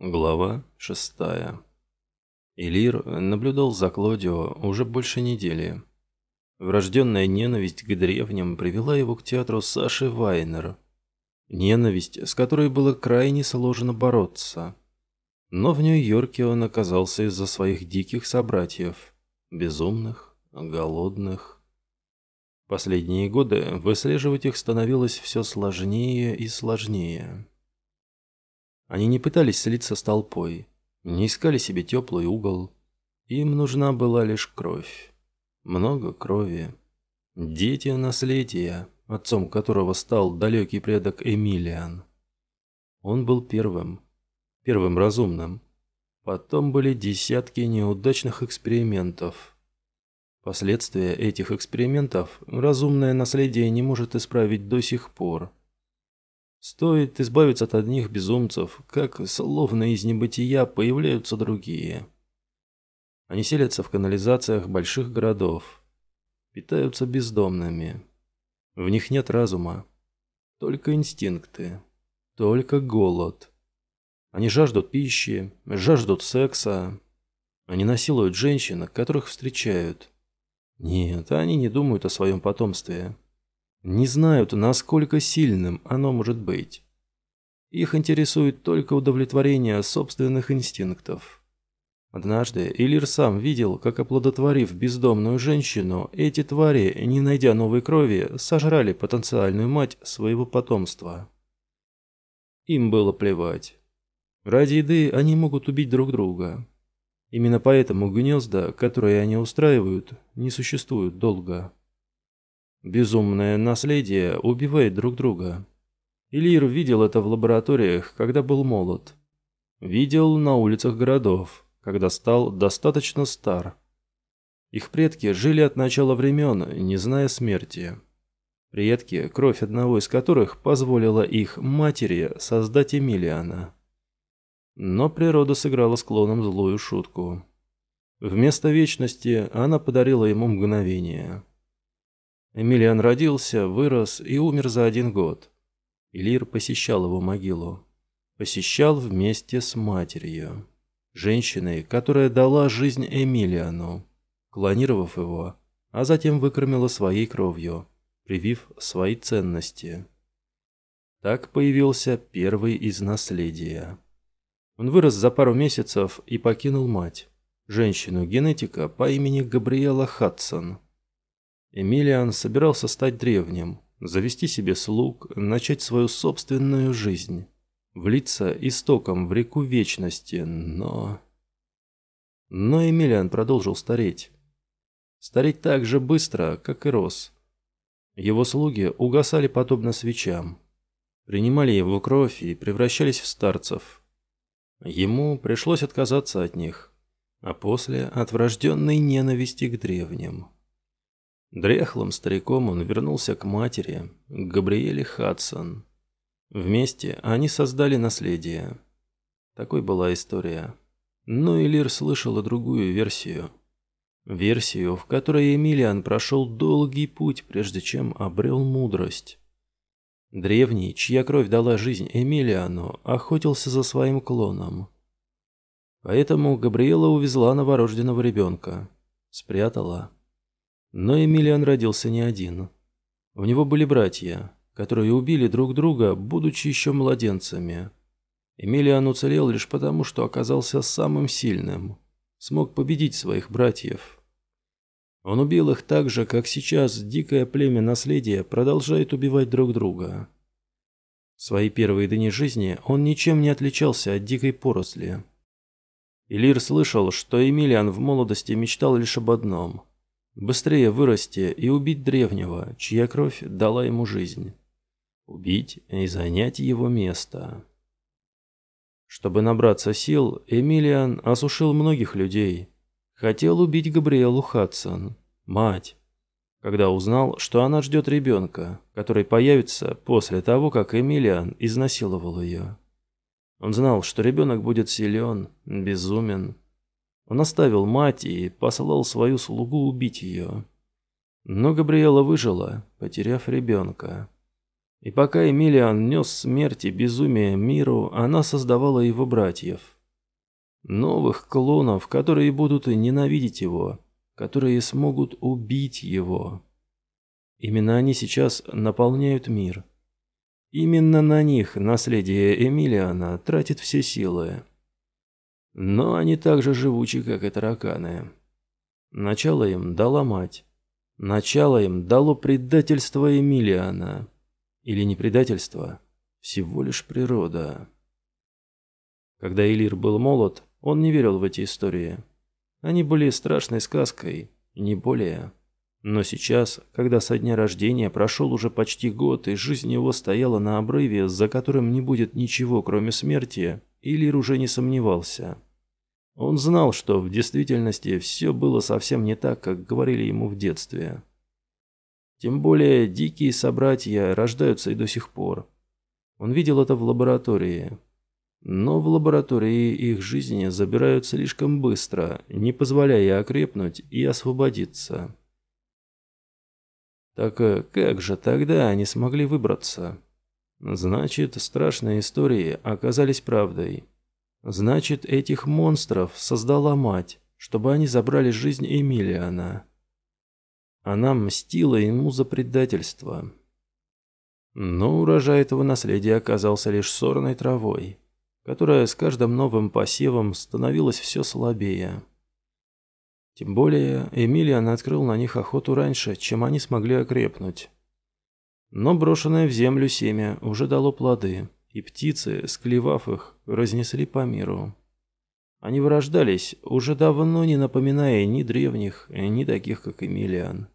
Глава шестая. Илир наблюдал за Клодио уже больше недели. Врожденная ненависть к древним привела его к театру Саши Вайнер. Ненависть, с которой было крайне сложно бороться. Но в Нью-Йорке он оказался из-за своих диких собратьев. Безумных, голодных. Последние годы выслеживать их становилось все сложнее и сложнее. Они не пытались слиться с толпой, не искали себе теплый угол. Им нужна была лишь кровь. Много крови. Дети наследия, отцом которого стал далекий предок Эмилиан. Он был первым, первым разумным. Потом были десятки неудачных экспериментов. Последствия этих экспериментов разумное наследие не может исправить до сих пор. Стоит избавиться от одних безумцев, как словно из небытия появляются другие. Они селятся в канализациях больших городов, питаются бездомными. В них нет разума, только инстинкты, только голод. Они жаждут пищи, жаждут секса. Они насилуют женщин, которых встречают. Нет, они не думают о своем потомстве не знают, насколько сильным оно может быть. Их интересует только удовлетворение собственных инстинктов. Однажды Илир сам видел, как оплодотворив бездомную женщину, эти твари, не найдя новой крови, сожрали потенциальную мать своего потомства. Им было плевать. Ради еды они могут убить друг друга. Именно поэтому гнезда, которые они устраивают, не существуют долго. Безумное наследие убивает друг друга. Илир видел это в лабораториях, когда был молод. Видел на улицах городов, когда стал достаточно стар. Их предки жили от начала времен, не зная смерти. Предки, кровь одного из которых позволила их матери создать Эмилиана. Но природа сыграла с клоном злую шутку. Вместо вечности она подарила ему мгновение – Эмилиан родился, вырос и умер за один год. Илир посещал его могилу. Посещал вместе с матерью. Женщиной, которая дала жизнь Эмилиану, клонировав его, а затем выкормила своей кровью, привив свои ценности. Так появился первый из наследия. Он вырос за пару месяцев и покинул мать, женщину-генетика по имени Габриэла Хадсон – Эмилиан собирался стать древним, завести себе слуг, начать свою собственную жизнь, влиться истоком в реку вечности, но... Но Эмилиан продолжил стареть. Стареть так же быстро, как и рос. Его слуги угасали подобно свечам, принимали его кровь и превращались в старцев. Ему пришлось отказаться от них, а после от врожденной ненависти к древним. Дряхлым стариком он вернулся к матери, к Габриэле Хадсон. Вместе они создали наследие. Такой была история. Но Элир слышал и другую версию. Версию, в которой Эмилиан прошел долгий путь, прежде чем обрел мудрость. Древний, чья кровь дала жизнь Эмилиану, охотился за своим клоном. Поэтому Габриэла увезла новорожденного ребенка. Спрятала. Но Эмилиан родился не один. У него были братья, которые убили друг друга, будучи еще младенцами. Эмилиан уцелел лишь потому, что оказался самым сильным, смог победить своих братьев. Он убил их так же, как сейчас дикое племя наследия продолжает убивать друг друга. В свои первые дни жизни он ничем не отличался от дикой поросли. Илир слышал, что Эмилиан в молодости мечтал лишь об одном – Быстрее вырасти и убить древнего, чья кровь дала ему жизнь. Убить и занять его место. Чтобы набраться сил, Эмилиан осушил многих людей. Хотел убить Габриэлу Хадсон, мать, когда узнал, что она ждет ребенка, который появится после того, как Эмилиан изнасиловал ее. Он знал, что ребенок будет силен, безумен, он оставил мать и послал свою слугу убить ее. Но Габриэла выжила, потеряв ребенка. И пока Эмилиан нес смерть и безумие миру, она создавала его братьев. Новых клонов, которые будут ненавидеть его, которые смогут убить его. Именно они сейчас наполняют мир. Именно на них наследие Эмилиана тратит все силы. Но они так же живучи, как и тараканы. Начало им дала мать. Начало им дало предательство Эмилиана. Или не предательство, всего лишь природа. Когда Элир был молод, он не верил в эти истории. Они были страшной сказкой, не более. Но сейчас, когда со дня рождения прошел уже почти год, и жизнь его стояла на обрыве, за которым не будет ничего, кроме смерти, Илир уже не сомневался. Он знал, что в действительности все было совсем не так, как говорили ему в детстве. Тем более дикие собратья рождаются и до сих пор. Он видел это в лаборатории. Но в лаборатории их жизни забирают слишком быстро, не позволяя окрепнуть и освободиться. Так э, как же тогда они смогли выбраться? Значит, страшные истории оказались правдой. Значит, этих монстров создала мать, чтобы они забрали жизнь Эмилиана. Она мстила ему за предательство. Но урожай этого наследия оказался лишь сорной травой, которая с каждым новым посевом становилась все слабее. Тем более Эмилиан открыл на них охоту раньше, чем они смогли окрепнуть. Но брошенное в землю семя уже дало плоды, и птицы, склевав их, разнесли по миру. Они вырождались, уже давно не напоминая ни древних, ни таких, как Эмилиан.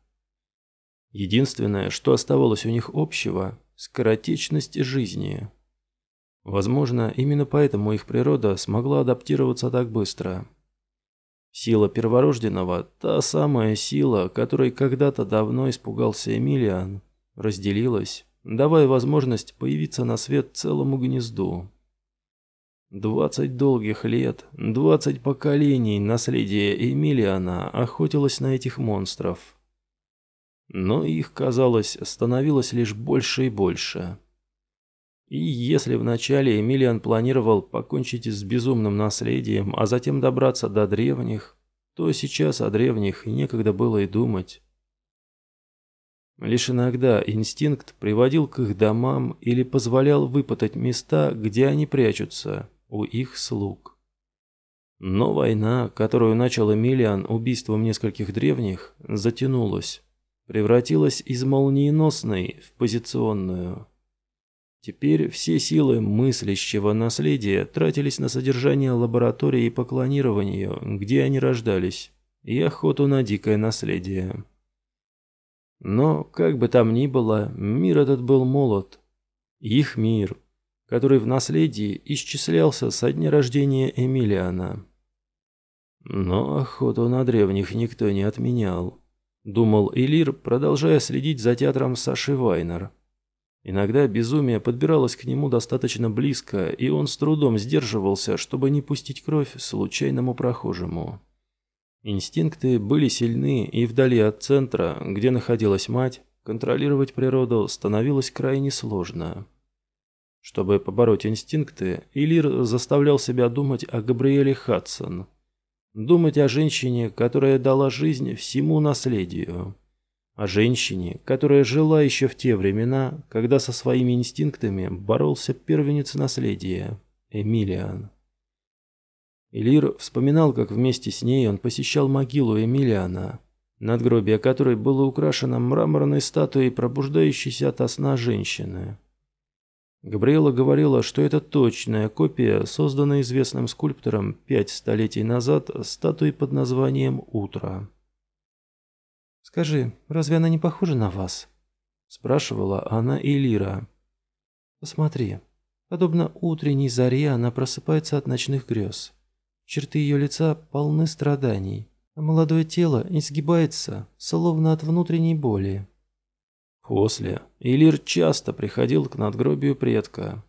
Единственное, что оставалось у них общего – скоротечность жизни. Возможно, именно поэтому их природа смогла адаптироваться так быстро. Сила перворожденного, та самая сила, которой когда-то давно испугался Эмилиан, разделилась, давая возможность появиться на свет целому гнезду. Двадцать долгих лет, двадцать поколений наследия Эмилиана охотилось на этих монстров. Но их, казалось, становилось лишь больше и больше. И если вначале Эмилиан планировал покончить с безумным наследием, а затем добраться до древних, то сейчас о древних некогда было и думать. Лишь иногда инстинкт приводил к их домам или позволял выпытать места, где они прячутся, у их слуг. Но война, которую начал Эмилиан убийством нескольких древних, затянулась, превратилась из молниеносной в позиционную. Теперь все силы мыслящего наследия тратились на содержание лаборатории по клонированию, где они рождались, и охоту на дикое наследие. Но, как бы там ни было, мир этот был молод. Их мир, который в наследии исчислялся со дня рождения Эмилиана. Но охоту на древних никто не отменял, думал Элир, продолжая следить за театром Саши Вайнер. Иногда безумие подбиралось к нему достаточно близко, и он с трудом сдерживался, чтобы не пустить кровь случайному прохожему. Инстинкты были сильны, и вдали от центра, где находилась мать, контролировать природу становилось крайне сложно. Чтобы побороть инстинкты, Илир заставлял себя думать о Габриэле Хадсон. Думать о женщине, которая дала жизнь всему наследию о женщине, которая жила еще в те времена, когда со своими инстинктами боролся первенец наследия, Эмилиан. Элир вспоминал, как вместе с ней он посещал могилу Эмилиана, надгробие которой было украшено мраморной статуей пробуждающейся ото сна женщины. Габриэла говорила, что это точная копия, созданная известным скульптором пять столетий назад, статуи под названием «Утро». «Скажи, разве она не похожа на вас?» Спрашивала она Элира. «Посмотри, подобно утренней заре она просыпается от ночных грез. Черты ее лица полны страданий, а молодое тело изгибается, словно от внутренней боли». После Элир часто приходил к надгробию предка,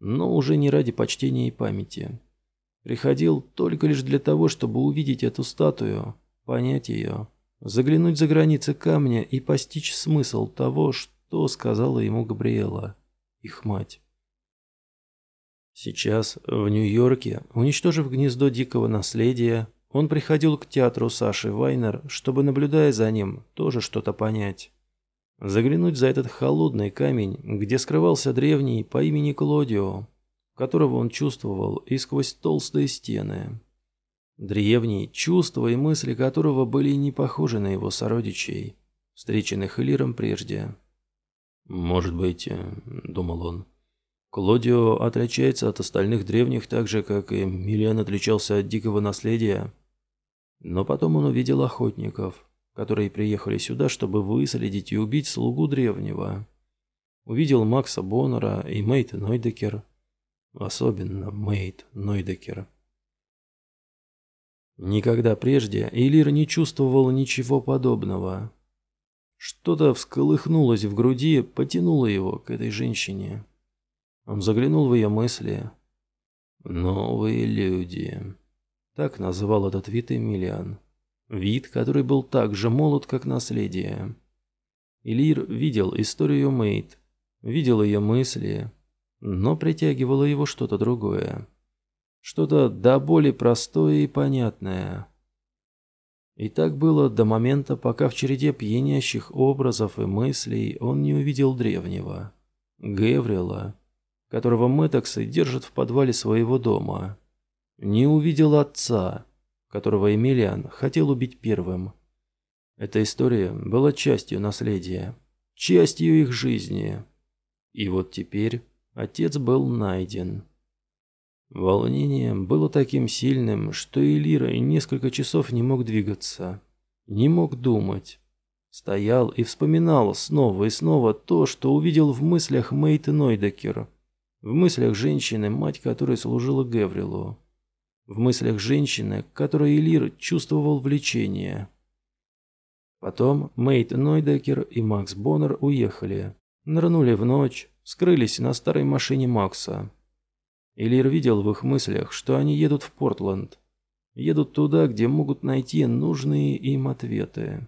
но уже не ради почтения и памяти. Приходил только лишь для того, чтобы увидеть эту статую, понять ее, заглянуть за границы камня и постичь смысл того, что сказала ему Габриэла. их мать. Сейчас, в Нью-Йорке, уничтожив гнездо дикого наследия, он приходил к театру Саши Вайнер, чтобы, наблюдая за ним, тоже что-то понять. Заглянуть за этот холодный камень, где скрывался древний по имени Клодио, которого он чувствовал и сквозь толстые стены. Древний, чувства и мысли которого были не похожи на его сородичей, встреченных Элиром прежде. «Может быть, э, — думал он, — Клодио отличается от остальных древних так же, как и Миллиан отличался от дикого наследия. Но потом он увидел охотников, которые приехали сюда, чтобы выследить и убить слугу древнего. Увидел Макса Боннера и Мейт Нойдекер. Особенно Мейт Нойдекер. Никогда прежде Элир не чувствовал ничего подобного. Что-то всколыхнулось в груди, потянуло его к этой женщине. Заглянул в ее мысли. «Новые люди». Так называл этот вид Эмилиан. Вид, который был так же молод, как наследие. Илир видел историю Мейт, видел ее мысли, но притягивало его что-то другое. Что-то до боли простое и понятное. И так было до момента, пока в череде пьянящих образов и мыслей он не увидел древнего. Геврила, которого Мэтоксы держат в подвале своего дома. Не увидел отца, которого Эмилиан хотел убить первым. Эта история была частью наследия, частью их жизни. И вот теперь отец был найден. Волнение было таким сильным, что Элира несколько часов не мог двигаться, не мог думать. Стоял и вспоминал снова и снова то, что увидел в мыслях Мейт Нойдекер, в мыслях женщины, мать которой служила Геврилу, в мыслях женщины, которой Элир чувствовал влечение. Потом Мейт Нойдекер и Макс Боннер уехали, нырнули в ночь, скрылись на старой машине Макса. Элир видел в их мыслях, что они едут в Портленд. Едут туда, где могут найти нужные им ответы.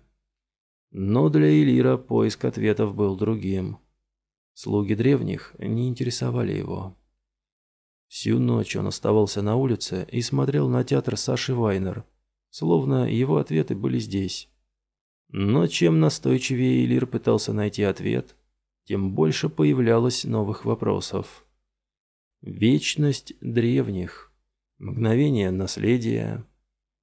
Но для Элира поиск ответов был другим. Слуги древних не интересовали его. Всю ночь он оставался на улице и смотрел на театр Саши Вайнер, словно его ответы были здесь. Но чем настойчивее Элир пытался найти ответ, тем больше появлялось новых вопросов. Вечность древних, мгновение наследия.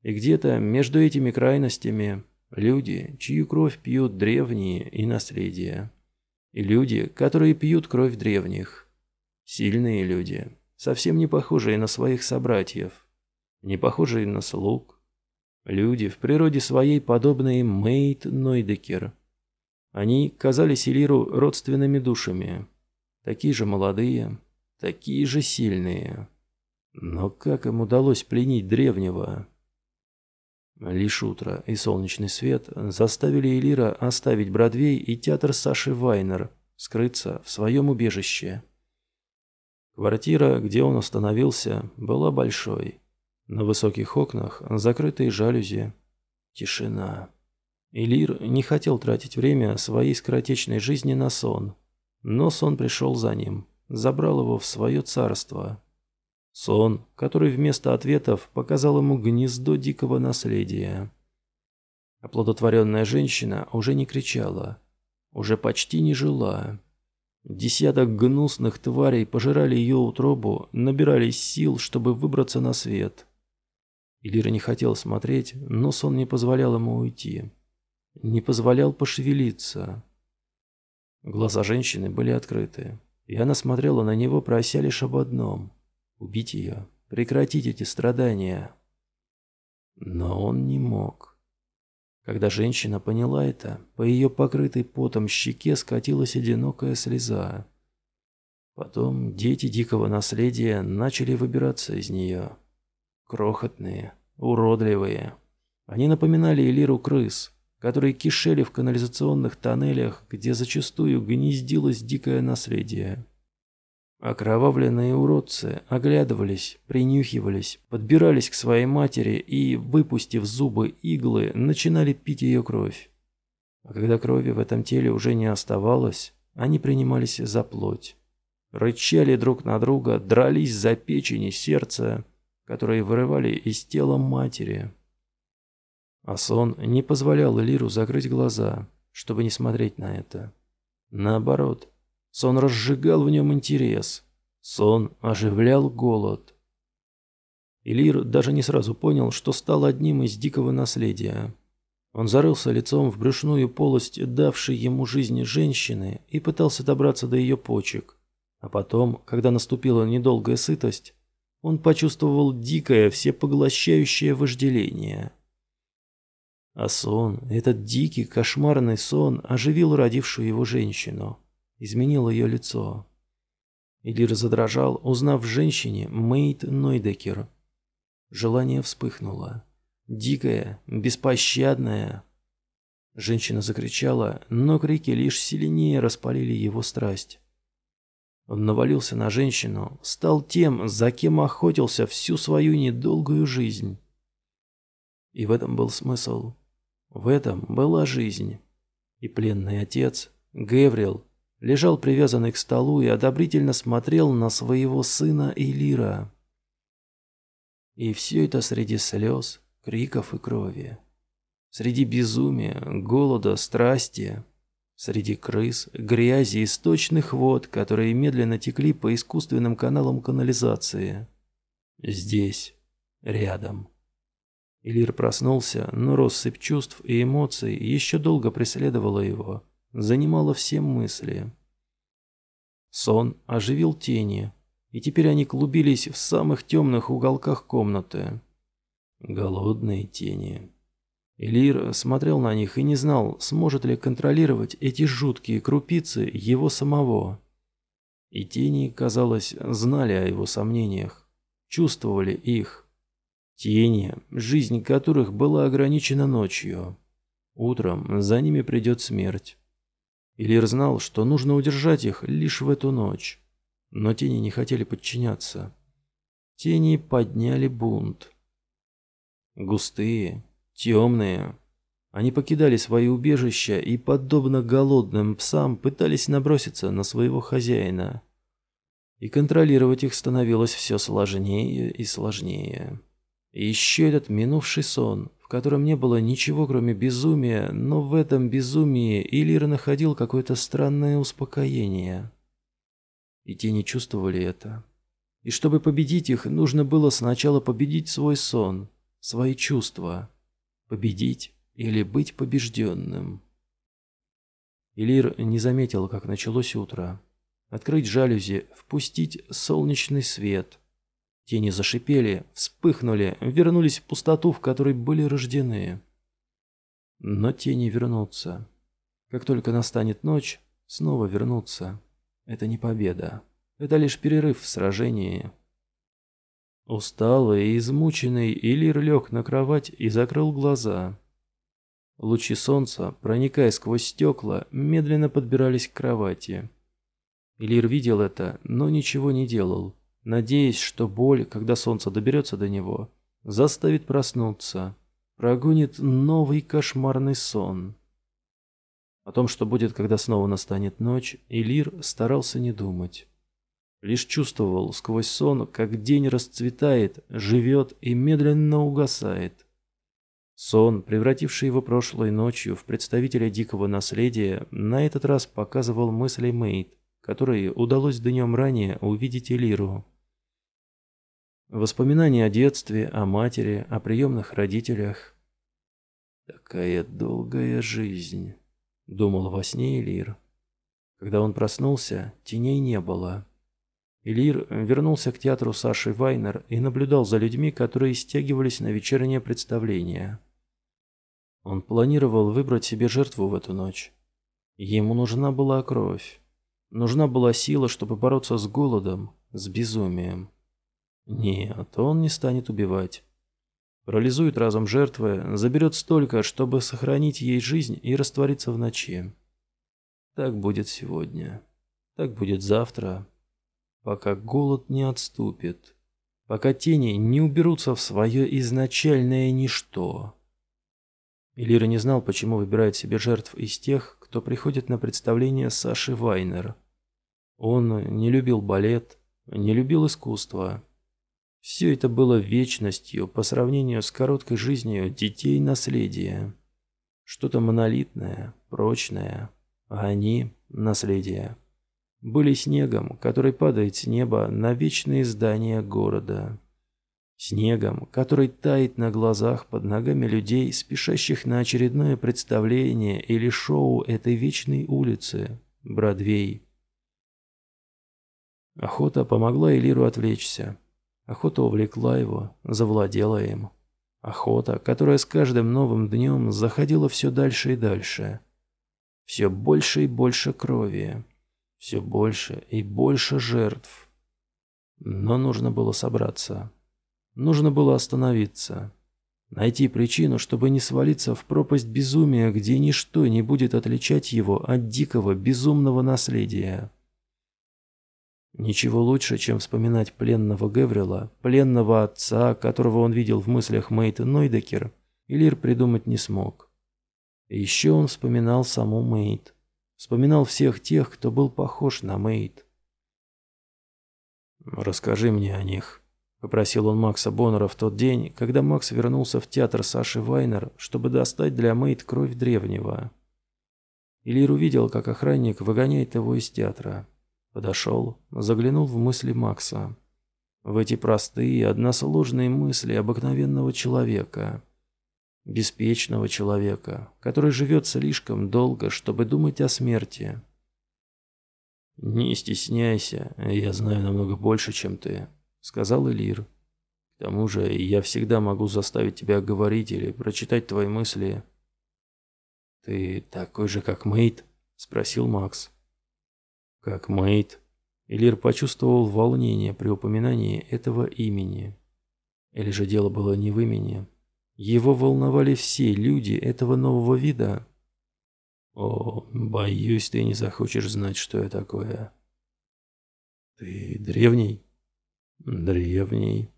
И где-то между этими крайностями люди, чью кровь пьют древние и наследие. И люди, которые пьют кровь древних. Сильные люди, совсем не похожие на своих собратьев, не похожие на слуг. Люди, в природе своей подобные Мейт Нойдекер. Они казались Элиру родственными душами, такие же молодые, такие же сильные. Но как им удалось пленить древнего? Лишь утро и солнечный свет заставили Элира оставить Бродвей и театр Саши Вайнер, скрыться в своем убежище. Квартира, где он остановился, была большой. На высоких окнах закрытые жалюзи. Тишина. Элир не хотел тратить время своей скоротечной жизни на сон, но сон пришел за ним забрал его в свое царство. Сон, который вместо ответов показал ему гнездо дикого наследия. Оплодотворенная женщина уже не кричала, уже почти не жила. Десяток гнусных тварей пожирали ее утробу, набирались сил, чтобы выбраться на свет. Илира не хотел смотреть, но сон не позволял ему уйти. Не позволял пошевелиться. Глаза женщины были открыты. И она смотрела на него, прося лишь об одном – убить ее, прекратить эти страдания. Но он не мог. Когда женщина поняла это, по ее покрытой потом щеке скатилась одинокая слеза. Потом дети дикого наследия начали выбираться из нее. Крохотные, уродливые. Они напоминали Элиру крыс, которые кишели в канализационных тоннелях, где зачастую гнездилось дикое наследие. Окровавленные уродцы оглядывались, принюхивались, подбирались к своей матери и, выпустив зубы иглы, начинали пить ее кровь. А когда крови в этом теле уже не оставалось, они принимались за плоть. рычали друг на друга, дрались за печень и сердце, которые вырывали из тела матери. А сон не позволял Элиру закрыть глаза, чтобы не смотреть на это. Наоборот, сон разжигал в нем интерес. Сон оживлял голод. Элир даже не сразу понял, что стал одним из дикого наследия. Он зарылся лицом в брюшную полость, давшей ему жизнь женщины, и пытался добраться до ее почек. А потом, когда наступила недолгая сытость, он почувствовал дикое, всепоглощающее вожделение. А сон, этот дикий, кошмарный сон, оживил родившую его женщину, изменил ее лицо. Элир задрожал, узнав в женщине Мейт Нойдекер. Желание вспыхнуло. Дикое, беспощадное. Женщина закричала, но крики лишь сильнее распалили его страсть. Он навалился на женщину, стал тем, за кем охотился всю свою недолгую жизнь. И в этом был смысл. В этом была жизнь. И пленный отец, Геврил, лежал привязанный к столу и одобрительно смотрел на своего сына Элира. И все это среди слез, криков и крови. Среди безумия, голода, страсти, Среди крыс, грязи и сточных вод, которые медленно текли по искусственным каналам канализации. Здесь, рядом. Илир проснулся, но россыпь чувств и эмоций еще долго преследовала его, занимала все мысли. Сон оживил тени, и теперь они клубились в самых темных уголках комнаты. Голодные тени. Элир смотрел на них и не знал, сможет ли контролировать эти жуткие крупицы его самого. И тени, казалось, знали о его сомнениях, чувствовали их. Тени, жизнь которых была ограничена ночью. Утром за ними придет смерть. Илир знал, что нужно удержать их лишь в эту ночь. Но тени не хотели подчиняться. Тени подняли бунт. Густые, Темные. Они покидали свои убежища и, подобно голодным псам, пытались наброситься на своего хозяина. И контролировать их становилось все сложнее и сложнее. И еще этот минувший сон, котором не было ничего, кроме безумия, но в этом безумии Илир находил какое-то странное успокоение. И те не чувствовали это. И чтобы победить их, нужно было сначала победить свой сон, свои чувства. Победить или быть побежденным? Илир не заметил, как началось утро. Открыть жалюзи, впустить солнечный свет. Тени зашипели, вспыхнули, вернулись в пустоту, в которой были рождены. Но тени вернутся. Как только настанет ночь, снова вернутся. Это не победа. Это лишь перерыв в сражении. Усталый и измученный, Илир лег на кровать и закрыл глаза. Лучи солнца, проникая сквозь стекла, медленно подбирались к кровати. Илир видел это, но ничего не делал, надеясь, что боль, когда солнце доберется до него, заставит проснуться, прогонит новый кошмарный сон. О том, что будет, когда снова настанет ночь, Илир старался не думать. Лишь чувствовал сквозь сон, как день расцветает, живет и медленно угасает. Сон, превративший его прошлой ночью в представителя дикого наследия, на этот раз показывал мысли Мэйд, которые удалось днем ранее увидеть Элиру. Воспоминания о детстве, о матери, о приемных родителях. «Такая долгая жизнь», — думал во сне Элир. Когда он проснулся, теней не было. Ильир вернулся к театру Саши Вайнер и наблюдал за людьми, которые стягивались на вечернее представление. Он планировал выбрать себе жертву в эту ночь. Ему нужна была кровь. Нужна была сила, чтобы бороться с голодом, с безумием. Нет, он не станет убивать. Парализует разум жертвы, заберет столько, чтобы сохранить ей жизнь и раствориться в ночи. Так будет сегодня. Так будет завтра, пока голод не отступит, пока тени не уберутся в свое изначальное ничто. Элира не знал, почему выбирает себе жертв из тех, кто приходит на представление Саши Вайнер. Он не любил балет, не любил искусство. Все это было вечностью по сравнению с короткой жизнью детей наследия. Что-то монолитное, прочное, а они – наследие. Были снегом, который падает с неба на вечные здания города. Снегом, который тает на глазах под ногами людей, спешащих на очередное представление или шоу этой вечной улицы – Бродвей. Охота помогла Элиру отвлечься. Охота увлекла его, завладела им. Охота, которая с каждым новым днем заходила все дальше и дальше. Все больше и больше крови. Все больше и больше жертв. Но нужно было собраться. Нужно было остановиться. Найти причину, чтобы не свалиться в пропасть безумия, где ничто не будет отличать его от дикого, безумного наследия. Ничего лучше, чем вспоминать пленного Геврила, пленного отца, которого он видел в мыслях Мейт Нойдекер, Илир придумать не смог. Еще он вспоминал саму Мейт. Вспоминал всех тех, кто был похож на Мейт. «Расскажи мне о них», — попросил он Макса Боннера в тот день, когда Макс вернулся в театр Саши Вайнер, чтобы достать для Мейт кровь древнего. Илир увидел, как охранник выгоняет его из театра. Подошел, заглянул в мысли Макса. В эти простые, односложные мысли обыкновенного человека. Беспечного человека, который живет слишком долго, чтобы думать о смерти. «Не стесняйся, я знаю намного больше, чем ты», — сказал Элир. «К тому же я всегда могу заставить тебя говорить или прочитать твои мысли». «Ты такой же, как Мейт?» — спросил Макс. Как Мэйд. Элир почувствовал волнение при упоминании этого имени. Или же дело было не в имени. Его волновали все люди этого нового вида. О, боюсь, ты не захочешь знать, что я такое. Ты древний? Древний.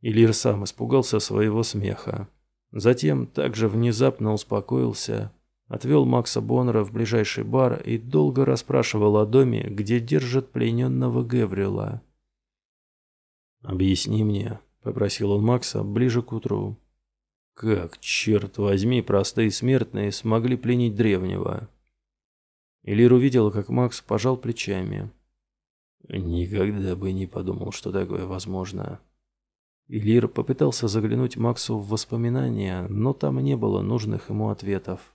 Илир сам испугался своего смеха. Затем также внезапно успокоился Отвел Макса Боннера в ближайший бар и долго расспрашивал о доме, где держат плененного Геврила. «Объясни мне», — попросил он Макса ближе к утру. «Как, черт возьми, простые смертные смогли пленить древнего?» Элир увидел, как Макс пожал плечами. «Никогда бы не подумал, что такое возможно». Элир попытался заглянуть Максу в воспоминания, но там не было нужных ему ответов.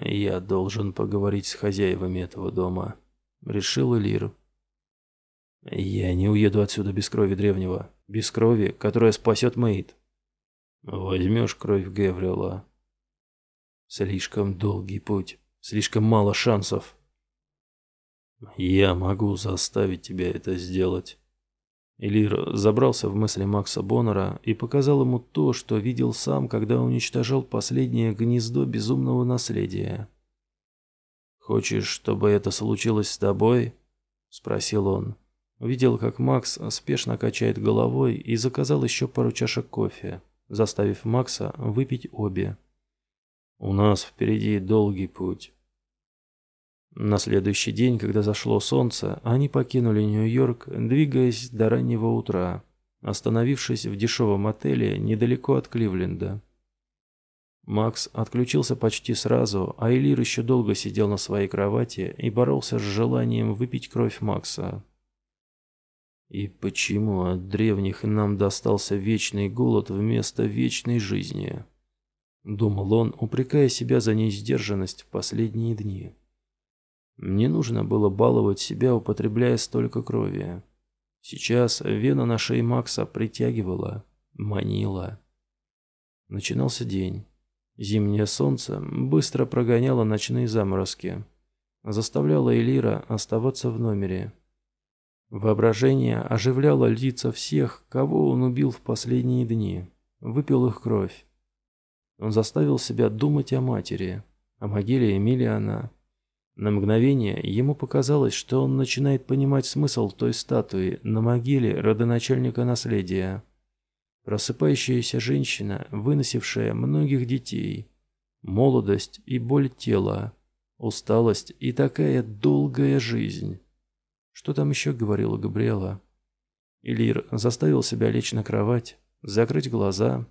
«Я должен поговорить с хозяевами этого дома», — решил Элир. «Я не уеду отсюда без крови древнего, без крови, которая спасет Мэйд». «Возьмешь кровь Геврила». «Слишком долгий путь, слишком мало шансов». «Я могу заставить тебя это сделать». Элир забрался в мысли Макса Боннера и показал ему то, что видел сам, когда уничтожал последнее гнездо безумного наследия. «Хочешь, чтобы это случилось с тобой?» – спросил он. Увидел, как Макс спешно качает головой и заказал еще пару чашек кофе, заставив Макса выпить обе. «У нас впереди долгий путь». На следующий день, когда зашло солнце, они покинули Нью-Йорк, двигаясь до раннего утра, остановившись в дешевом отеле недалеко от Кливленда. Макс отключился почти сразу, а Элир еще долго сидел на своей кровати и боролся с желанием выпить кровь Макса. И почему от древних нам достался вечный голод вместо вечной жизни? Думал он, упрекая себя за неиздержанность в последние дни. Не нужно было баловать себя, употребляя столько крови. Сейчас вена на шее Макса притягивала, манила. Начинался день. Зимнее солнце быстро прогоняло ночные заморозки. Заставляло Элира оставаться в номере. Воображение оживляло лица всех, кого он убил в последние дни. Выпил их кровь. Он заставил себя думать о матери, о могиле Эмилиана, на мгновение ему показалось, что он начинает понимать смысл той статуи на могиле родоначальника наследия. Просыпающаяся женщина, выносившая многих детей, молодость и боль тела, усталость и такая долгая жизнь. Что там еще говорила Габриэла? Илир заставил себя лечь на кровать, закрыть глаза,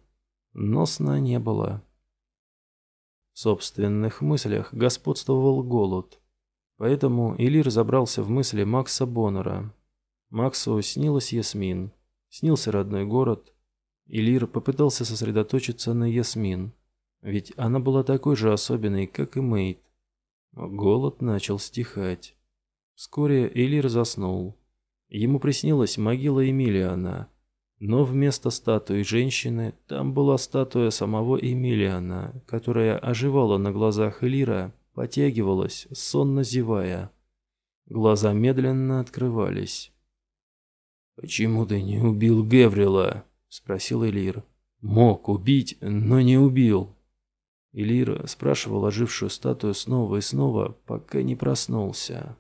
но сна не было. В собственных мыслях господствовал голод. Поэтому Илир забрался в мысли Макса Боннера. Максу снилась Ясмин, снился родной город. Илир попытался сосредоточиться на Ясмин, ведь она была такой же особенной, как и Мейт. Голод начал стихать. Вскоре Элир заснул. Ему приснилась могила Эмилиана, но вместо статуи женщины там была статуя самого Эмилиана, которая оживала на глазах Элира, потягивалась, сонно зевая. Глаза медленно открывались. «Почему ты не убил Геврила?» — спросил Элир. «Мог убить, но не убил». Элир спрашивал ожившую статую снова и снова, пока не проснулся.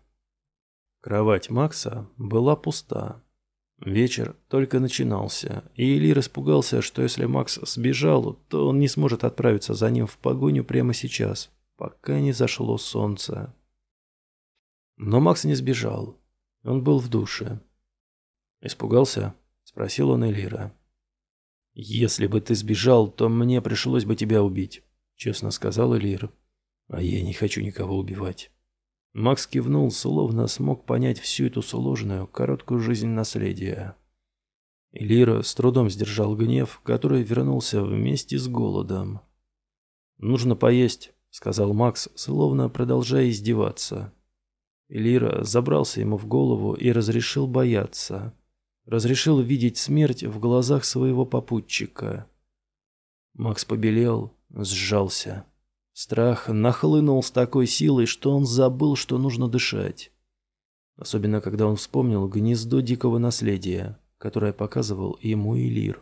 Кровать Макса была пуста. Вечер только начинался, и Элир испугался, что если Макс сбежал, то он не сможет отправиться за ним в погоню прямо сейчас, пока не зашло солнце. Но Макс не сбежал. Он был в душе. «Испугался?» – спросил он Элира. «Если бы ты сбежал, то мне пришлось бы тебя убить», – честно сказал Элир. «А я не хочу никого убивать». Макс кивнул, словно смог понять всю эту сложную, короткую жизнь наследия. Элира с трудом сдержал гнев, который вернулся вместе с голодом. «Нужно поесть», — сказал Макс, словно продолжая издеваться. Элира забрался ему в голову и разрешил бояться. Разрешил видеть смерть в глазах своего попутчика. Макс побелел, сжался. Страх нахлынул с такой силой, что он забыл, что нужно дышать. Особенно, когда он вспомнил гнездо дикого наследия, которое показывал ему Илир.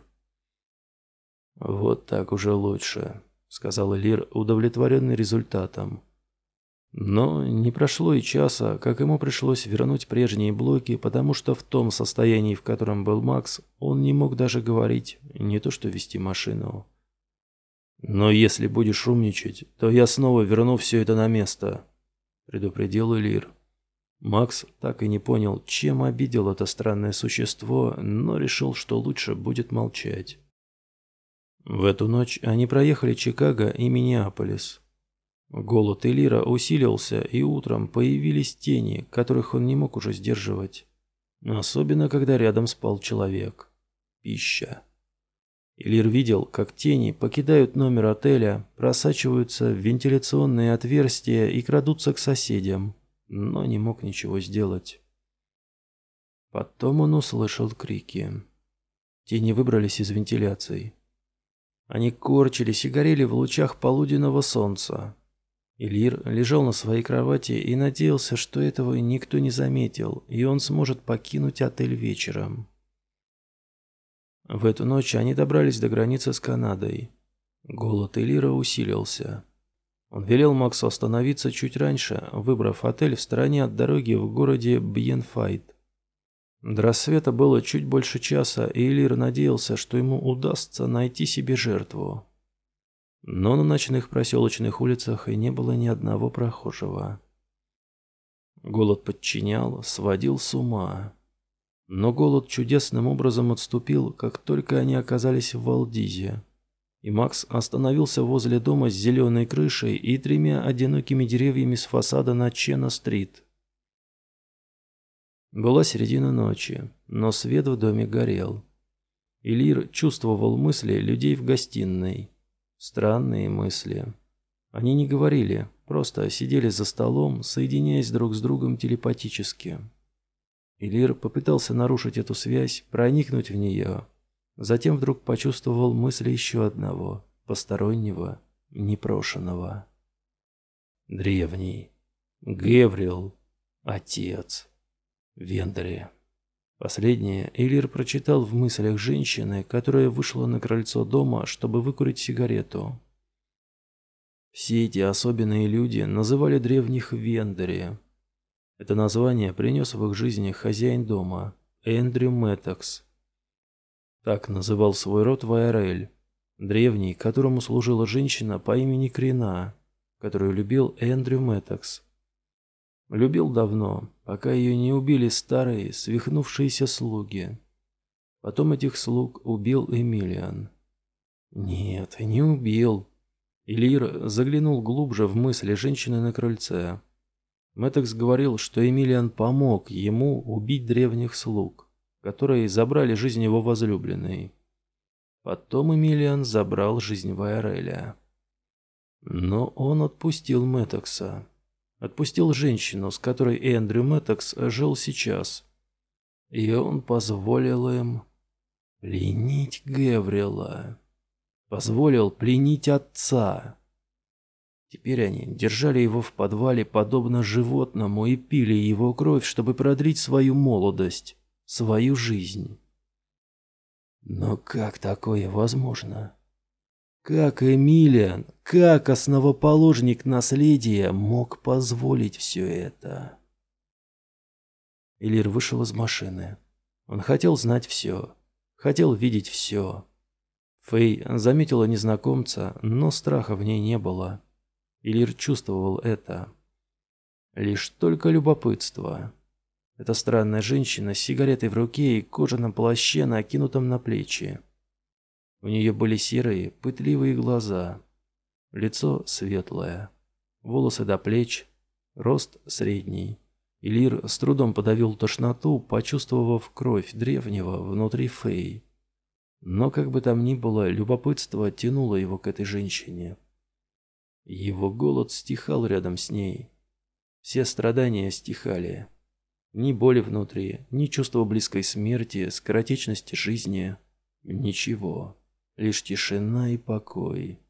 «Вот так уже лучше», — сказал Элир, удовлетворенный результатом. Но не прошло и часа, как ему пришлось вернуть прежние блоки, потому что в том состоянии, в котором был Макс, он не мог даже говорить, не то что вести машину. «Но если будешь умничать, то я снова верну все это на место», — предупредил Элир. Макс так и не понял, чем обидел это странное существо, но решил, что лучше будет молчать. В эту ночь они проехали Чикаго и Миннеаполис. Голод Элира усилился, и утром появились тени, которых он не мог уже сдерживать. Особенно, когда рядом спал человек. Пища. Илир видел, как тени покидают номер отеля, просачиваются в вентиляционные отверстия и крадутся к соседям, но не мог ничего сделать. Потом он услышал крики. Тени выбрались из вентиляций. Они корчились и горели в лучах полуденного солнца. Илир лежал на своей кровати и надеялся, что этого никто не заметил, и он сможет покинуть отель вечером. В эту ночь они добрались до границы с Канадой. Голод Элира усилился. Он велел Максу остановиться чуть раньше, выбрав отель в стороне от дороги в городе Бьенфайт. До рассвета было чуть больше часа, и Элир надеялся, что ему удастся найти себе жертву. Но на ночных проселочных улицах и не было ни одного прохожего. Голод подчинял, сводил с ума. Но голод чудесным образом отступил, как только они оказались в Валдизе. И Макс остановился возле дома с зеленой крышей и тремя одинокими деревьями с фасада на Чена-стрит. Была середина ночи, но свет в доме горел. Илир чувствовал мысли людей в гостиной. Странные мысли. Они не говорили, просто сидели за столом, соединяясь друг с другом телепатически. Илир попытался нарушить эту связь, проникнуть в нее. Затем вдруг почувствовал мысли еще одного, постороннего, непрошенного. Древний. Геврил. Отец. Вендри. Последнее Элир прочитал в мыслях женщины, которая вышла на крыльцо дома, чтобы выкурить сигарету. Все эти особенные люди называли древних Вендери, это название принес в их жизни хозяин дома, Эндрю Мэттекс. Так называл свой род Вайрель, древний, которому служила женщина по имени Крина, которую любил Эндрю Мэттекс. Любил давно, пока ее не убили старые, свихнувшиеся слуги. Потом этих слуг убил Эмилиан. Нет, не убил. Илир заглянул глубже в мысли женщины на крыльце. Мэттекс говорил, что Эмилиан помог ему убить древних слуг, которые забрали жизнь его возлюбленной. Потом Эмилиан забрал жизнь Вайореля. Но он отпустил Мэттекса. Отпустил женщину, с которой Эндрю Мэттекс жил сейчас. И он позволил им пленить Геврила. Позволил пленить отца. Теперь они держали его в подвале подобно животному и пили его кровь, чтобы продлить свою молодость, свою жизнь. Но как такое возможно? Как Эмилиан, как основоположник наследия мог позволить все это? Элир вышел из машины. Он хотел знать все, хотел видеть все. Фэй заметила незнакомца, но страха в ней не было. Элир чувствовал это. Лишь только любопытство. Эта странная женщина с сигаретой в руке и кожаном плаще, накинутом на плечи. У нее были серые, пытливые глаза, лицо светлое, волосы до плеч, рост средний. Илир с трудом подавил тошноту, почувствовав кровь древнего внутри Фей. Но как бы там ни было, любопытство тянуло его к этой женщине. Его голод стихал рядом с ней. Все страдания стихали. Ни боли внутри, ни чувства близкой смерти, скоротечности жизни. Ничего лишь тишина и покой.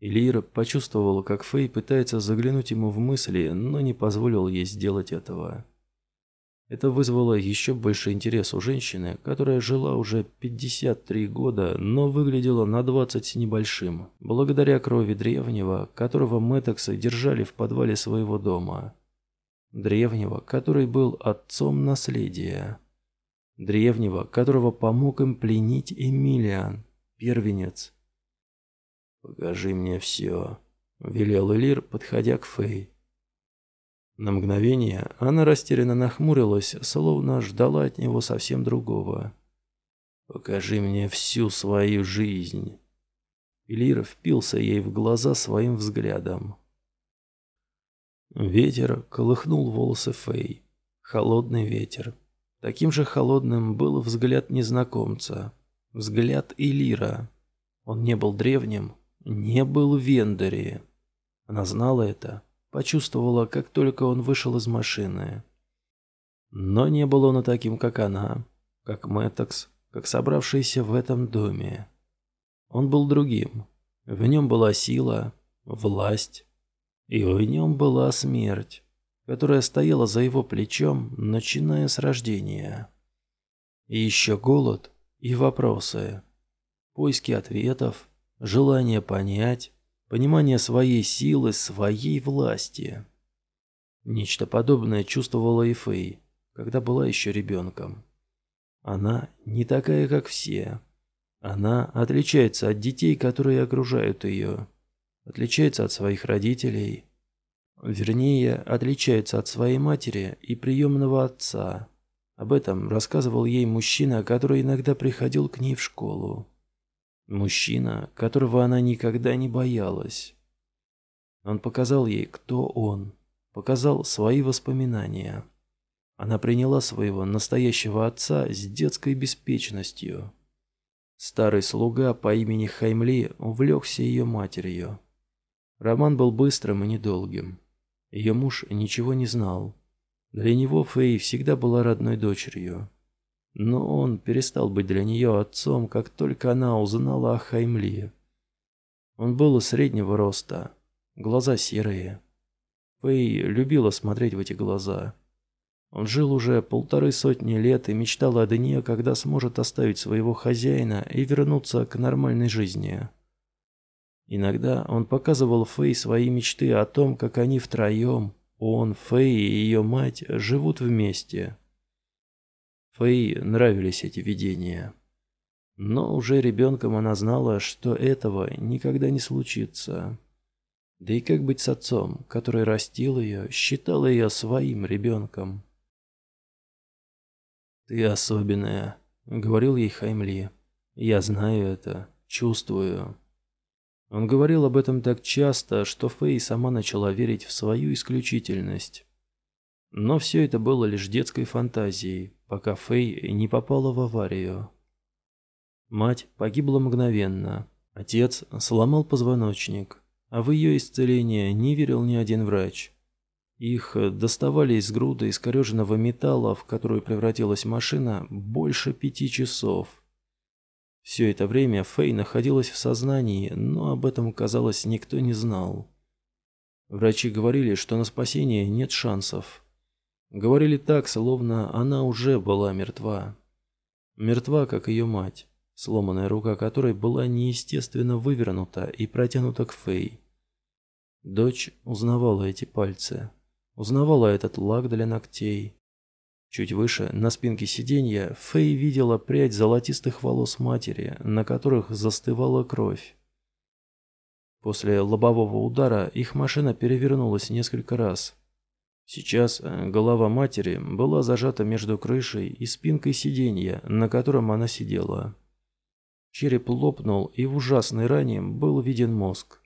Илира почувствовала, как Фэй пытается заглянуть ему в мысли, но не позволил ей сделать этого. Это вызвало еще больше интерес у женщины, которая жила уже 53 года, но выглядела на 20 с небольшим, благодаря крови древнего, которого Мэттекса держали в подвале своего дома. Древнего, который был отцом наследия. Древнего, которого помог им пленить Эмилиан, первенец. «Покажи мне все», — велел Элир, подходя к Фэй. На мгновение она растерянно нахмурилась, словно ждала от него совсем другого. «Покажи мне всю свою жизнь». Элир впился ей в глаза своим взглядом. Ветер колыхнул волосы Фэй. Холодный ветер. Таким же холодным был взгляд незнакомца, взгляд Элира. Он не был древним, не был в Вендоре. Она знала это, почувствовала, как только он вышел из машины. Но не был он и таким, как она, как Мэттокс, как собравшийся в этом доме. Он был другим. В нем была сила, власть, и в нем была смерть которая стояла за его плечом, начиная с рождения. И еще голод и вопросы, поиски ответов, желание понять, понимание своей силы, своей власти. Нечто подобное чувствовала и Фэй, когда была еще ребенком. Она не такая, как все. Она отличается от детей, которые окружают ее. Отличается от своих родителей, Вернее, отличается от своей матери и приемного отца. Об этом рассказывал ей мужчина, который иногда приходил к ней в школу. Мужчина, которого она никогда не боялась. Он показал ей, кто он, показал свои воспоминания. Она приняла своего настоящего отца с детской беспечностью. Старый слуга по имени Хаймли увлекся ее матерью. Роман был быстрым и недолгим. Ее муж ничего не знал. Для него Фэй всегда была родной дочерью. Но он перестал быть для нее отцом, как только она узнала о Хаймле. Он был среднего роста, глаза серые. Фэй любила смотреть в эти глаза. Он жил уже полторы сотни лет и мечтал о дне, когда сможет оставить своего хозяина и вернуться к нормальной жизни. Иногда он показывал Фэй свои мечты о том, как они втроем, он, Фэй и ее мать, живут вместе. Фэй нравились эти видения. Но уже ребенком она знала, что этого никогда не случится. Да и как быть с отцом, который растил ее, считал ее своим ребенком? «Ты особенная», — говорил ей Хаймли. «Я знаю это, чувствую». Он говорил об этом так часто, что Фэй сама начала верить в свою исключительность. Но все это было лишь детской фантазией, пока Фэй не попала в аварию. Мать погибла мгновенно, отец сломал позвоночник, а в ее исцеление не верил ни один врач. Их доставали из груды искореженного металла, в которую превратилась машина, больше пяти часов. Все это время Фэй находилась в сознании, но об этом, казалось, никто не знал. Врачи говорили, что на спасение нет шансов. Говорили так, словно она уже была мертва. Мертва, как ее мать, сломанная рука которой была неестественно вывернута и протянута к Фэй. Дочь узнавала эти пальцы. Узнавала этот лак для ногтей. Чуть выше, на спинке сиденья, Фэй видела прядь золотистых волос матери, на которых застывала кровь. После лобового удара их машина перевернулась несколько раз. Сейчас э, голова матери была зажата между крышей и спинкой сиденья, на котором она сидела. Череп лопнул, и в ужасной ране был виден мозг.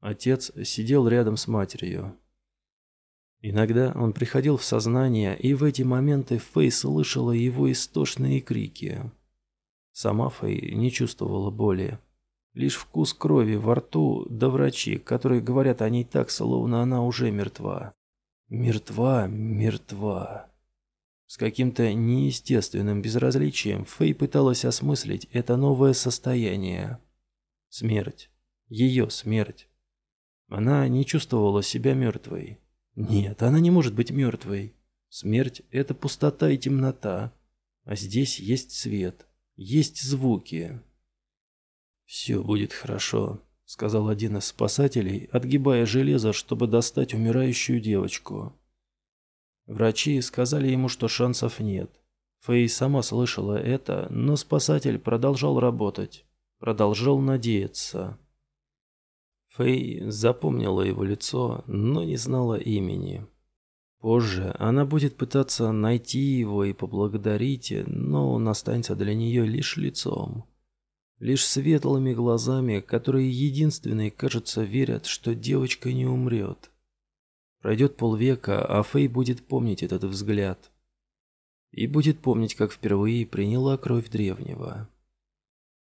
Отец сидел рядом с матерью. Иногда он приходил в сознание, и в эти моменты Фэй слышала его истошные крики. Сама Фэй не чувствовала боли. Лишь вкус крови во рту, да врачи, которые говорят о ней так, словно она уже мертва. Мертва, мертва. С каким-то неестественным безразличием Фэй пыталась осмыслить это новое состояние. Смерть. Ее смерть. Она не чувствовала себя мертвой. Нет, она не может быть мертвой. Смерть — это пустота и темнота. А здесь есть свет, есть звуки. «Все будет хорошо», — сказал один из спасателей, отгибая железо, чтобы достать умирающую девочку. Врачи сказали ему, что шансов нет. Фэй сама слышала это, но спасатель продолжал работать, продолжал надеяться. Фэй запомнила его лицо, но не знала имени. Позже она будет пытаться найти его и поблагодарить, но он останется для нее лишь лицом. Лишь светлыми глазами, которые единственные, кажется, верят, что девочка не умрет. Пройдет полвека, а Фэй будет помнить этот взгляд. И будет помнить, как впервые приняла кровь древнего.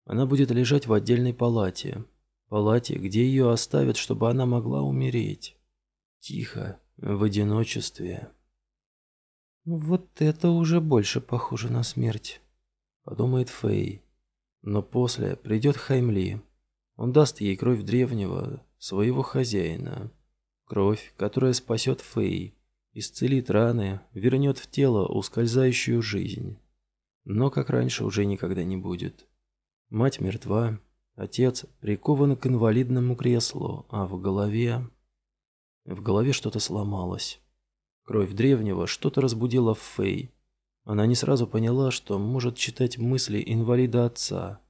Она будет лежать в отдельной палате, палате, где ее оставят, чтобы она могла умереть. Тихо, в одиночестве. «Вот это уже больше похоже на смерть», — подумает Фэй. Но после придет Хаймли. Он даст ей кровь древнего, своего хозяина. Кровь, которая спасет Фэй, исцелит раны, вернет в тело ускользающую жизнь. Но как раньше уже никогда не будет. Мать мертва, Отец прикован к инвалидному креслу, а в голове... В голове что-то сломалось. Кровь древнего что-то разбудила в Фэй. Она не сразу поняла, что может читать мысли инвалида отца.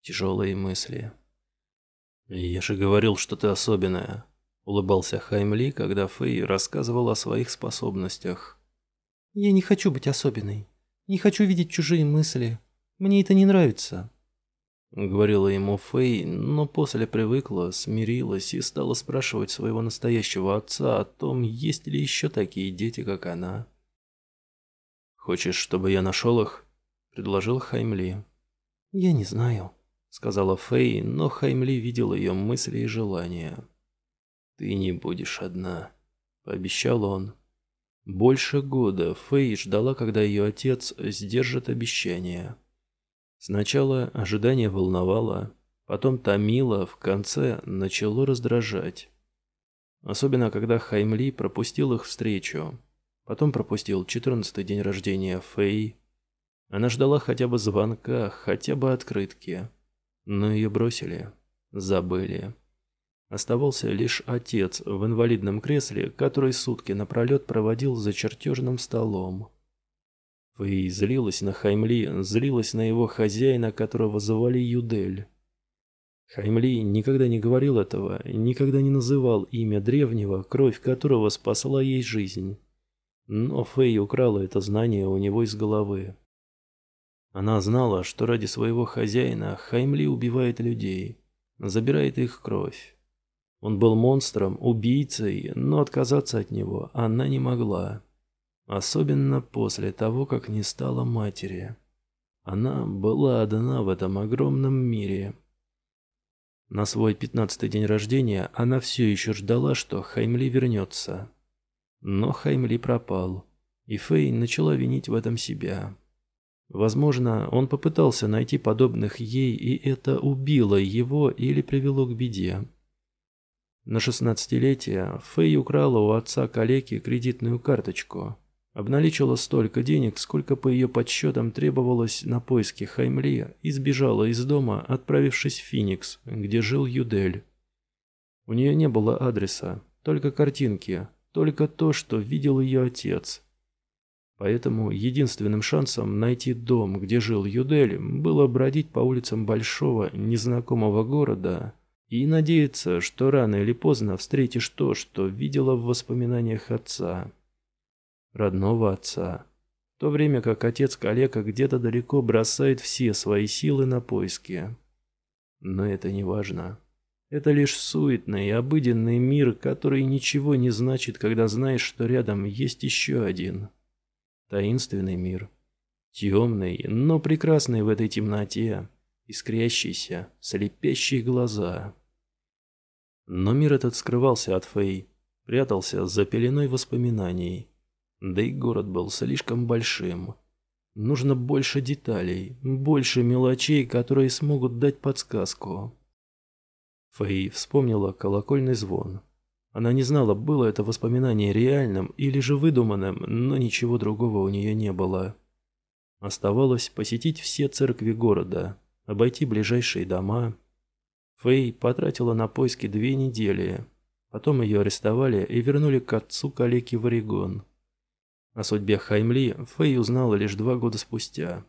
Тяжелые мысли. «Я же говорил, что ты особенная», — улыбался Хаймли, когда Фэй рассказывал о своих способностях. «Я не хочу быть особенной. Не хочу видеть чужие мысли. Мне это не нравится», Говорила ему Фэй, но после привыкла, смирилась и стала спрашивать своего настоящего отца о том, есть ли еще такие дети, как она. «Хочешь, чтобы я нашел их?» – предложил Хаймли. «Я не знаю», – сказала Фэй, но Хаймли видел ее мысли и желания. «Ты не будешь одна», – пообещал он. Больше года Фэй ждала, когда ее отец сдержит обещание. Сначала ожидание волновало, потом томило, в конце начало раздражать. Особенно, когда Хаймли пропустил их встречу. Потом пропустил четырнадцатый день рождения Фэй. Она ждала хотя бы звонка, хотя бы открытки. Но ее бросили, забыли. Оставался лишь отец в инвалидном кресле, который сутки напролет проводил за чертежным столом. Фэй злилась на Хаймли, злилась на его хозяина, которого звали Юдель. Хаймли никогда не говорил этого, никогда не называл имя древнего, кровь которого спасла ей жизнь. Но Фэй украла это знание у него из головы. Она знала, что ради своего хозяина Хаймли убивает людей, забирает их кровь. Он был монстром, убийцей, но отказаться от него она не могла. Особенно после того, как не стала матери. Она была одна в этом огромном мире. На свой пятнадцатый день рождения она все еще ждала, что Хаймли вернется. Но Хаймли пропал, и Фэй начала винить в этом себя. Возможно, он попытался найти подобных ей, и это убило его или привело к беде. На шестнадцатилетие Фэй украла у отца калеки кредитную карточку. Обналичила столько денег, сколько по ее подсчетам требовалось на поиски Хаймли, и сбежала из дома, отправившись в Феникс, где жил Юдель. У нее не было адреса, только картинки, только то, что видел ее отец. Поэтому единственным шансом найти дом, где жил Юдель, было бродить по улицам большого, незнакомого города и надеяться, что рано или поздно встретишь то, что видела в воспоминаниях отца родного отца. В то время как отец-калека где-то далеко бросает все свои силы на поиски. Но это не важно. Это лишь суетный и обыденный мир, который ничего не значит, когда знаешь, что рядом есть еще один. Таинственный мир. Темный, но прекрасный в этой темноте. Искрящийся, слепящие глаза. Но мир этот скрывался от Фэй, прятался за пеленой воспоминаний. Да и город был слишком большим. Нужно больше деталей, больше мелочей, которые смогут дать подсказку. Фэй вспомнила колокольный звон. Она не знала, было это воспоминание реальным или же выдуманным, но ничего другого у нее не было. Оставалось посетить все церкви города, обойти ближайшие дома. Фэй потратила на поиски две недели. Потом ее арестовали и вернули к отцу калеки в Орегон. О судьбе Хаймли Фэй узнала лишь два года спустя.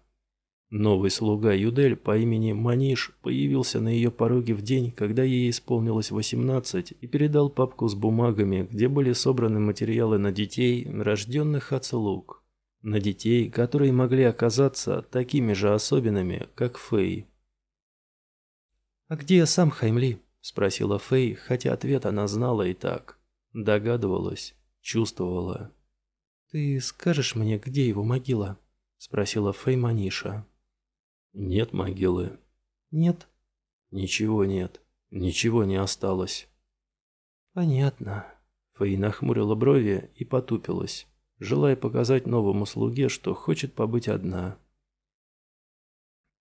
Новый слуга Юдель по имени Маниш появился на ее пороге в день, когда ей исполнилось 18, и передал папку с бумагами, где были собраны материалы на детей, рожденных от слуг. На детей, которые могли оказаться такими же особенными, как Фэй. «А где сам Хаймли?» – спросила Фэй, хотя ответ она знала и так. Догадывалась, чувствовала. «Ты скажешь мне, где его могила?» — спросила Фэй Маниша. «Нет могилы». «Нет?» «Ничего нет. Ничего не осталось». «Понятно». Фэй нахмурила брови и потупилась, желая показать новому слуге, что хочет побыть одна.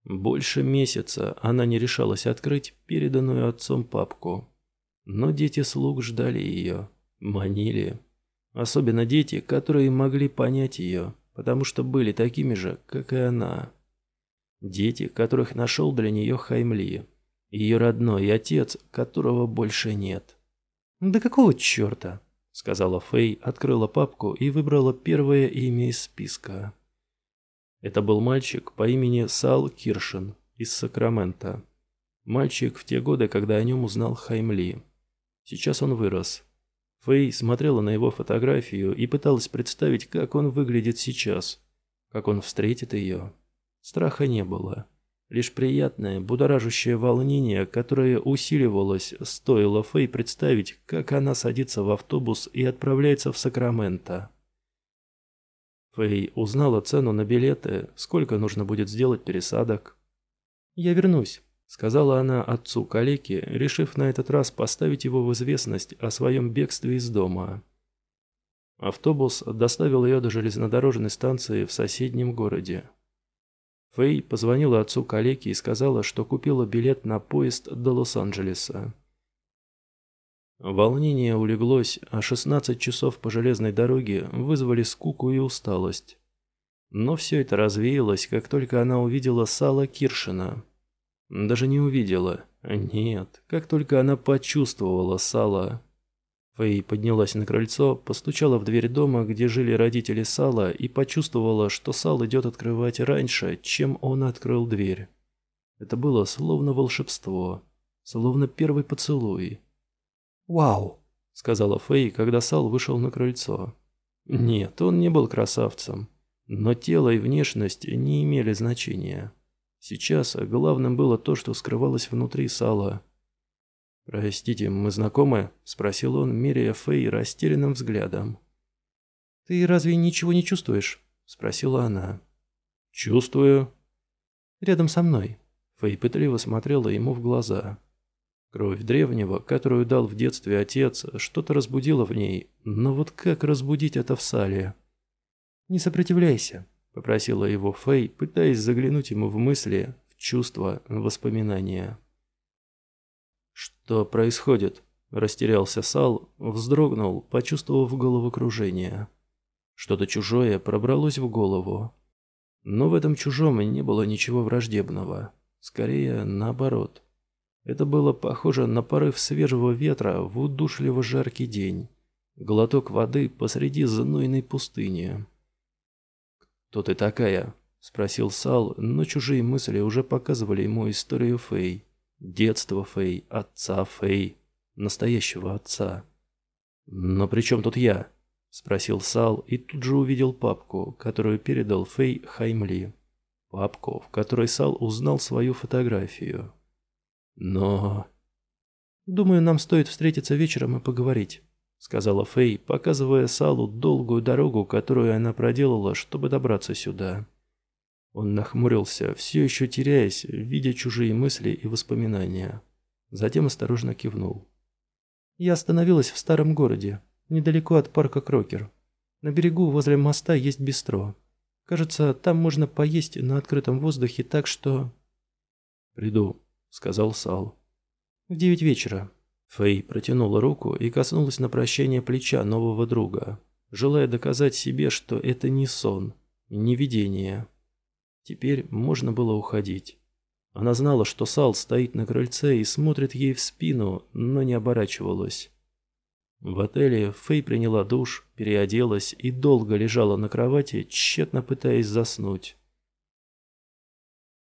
Больше месяца она не решалась открыть переданную отцом папку. Но дети слуг ждали ее, манили. Особенно дети, которые могли понять ее, потому что были такими же, как и она. Дети, которых нашел для нее Хаймли. Ее родной отец, которого больше нет. «Да какого черта?» — сказала Фэй, открыла папку и выбрала первое имя из списка. Это был мальчик по имени Сал Киршин из Сакрамента. Мальчик в те годы, когда о нем узнал Хаймли. Сейчас он вырос, Фэй смотрела на его фотографию и пыталась представить, как он выглядит сейчас, как он встретит ее. Страха не было. Лишь приятное, будоражащее волнение, которое усиливалось, стоило Фэй представить, как она садится в автобус и отправляется в Сакраменто. Фэй узнала цену на билеты, сколько нужно будет сделать пересадок. «Я вернусь», Сказала она отцу калеки, решив на этот раз поставить его в известность о своем бегстве из дома. Автобус доставил ее до железнодорожной станции в соседнем городе. Фэй позвонила отцу калеки и сказала, что купила билет на поезд до Лос-Анджелеса. Волнение улеглось, а 16 часов по железной дороге вызвали скуку и усталость. Но все это развеялось, как только она увидела Сала Киршина – даже не увидела. Нет, как только она почувствовала Сала. Фэй поднялась на крыльцо, постучала в дверь дома, где жили родители Сала, и почувствовала, что Сал идет открывать раньше, чем он открыл дверь. Это было словно волшебство. словно первый поцелуй. «Вау!» — сказала Фэй, когда Сал вышел на крыльцо. Нет, он не был красавцем, но тело и внешность не имели значения. Сейчас главным было то, что скрывалось внутри Сала. «Простите, мы знакомы?» – спросил он, меряя Фэй растерянным взглядом. «Ты разве ничего не чувствуешь?» – спросила она. «Чувствую». «Рядом со мной». Фэй пытливо смотрела ему в глаза. Кровь древнего, которую дал в детстве отец, что-то разбудила в ней, но вот как разбудить это в сале? «Не сопротивляйся», — попросила его Фэй, пытаясь заглянуть ему в мысли, в чувства, в воспоминания. «Что происходит?» – растерялся Сал, вздрогнул, почувствовав головокружение. Что-то чужое пробралось в голову. Но в этом чужом не было ничего враждебного. Скорее, наоборот. Это было похоже на порыв свежего ветра в удушливо жаркий день. Глоток воды посреди знойной пустыни. «Кто ты такая?» – спросил Сал, но чужие мысли уже показывали ему историю Фэй. Детство Фэй, отца Фэй, настоящего отца. «Но при чем тут я?» – спросил Сал и тут же увидел папку, которую передал Фэй Хаймли. Папку, в которой Сал узнал свою фотографию. Но... «Думаю, нам стоит встретиться вечером и поговорить», — сказала Фэй, показывая Салу долгую дорогу, которую она проделала, чтобы добраться сюда. Он нахмурился, все еще теряясь, видя чужие мысли и воспоминания. Затем осторожно кивнул. «Я остановилась в старом городе, недалеко от парка Крокер. На берегу возле моста есть бистро. Кажется, там можно поесть на открытом воздухе так, что...» «Приду», сказал Сал. «В девять вечера». Фэй протянула руку и коснулась на прощание плеча нового друга, желая доказать себе, что это не сон, не видение. Теперь можно было уходить. Она знала, что Сал стоит на крыльце и смотрит ей в спину, но не оборачивалась. В отеле Фэй приняла душ, переоделась и долго лежала на кровати, тщетно пытаясь заснуть.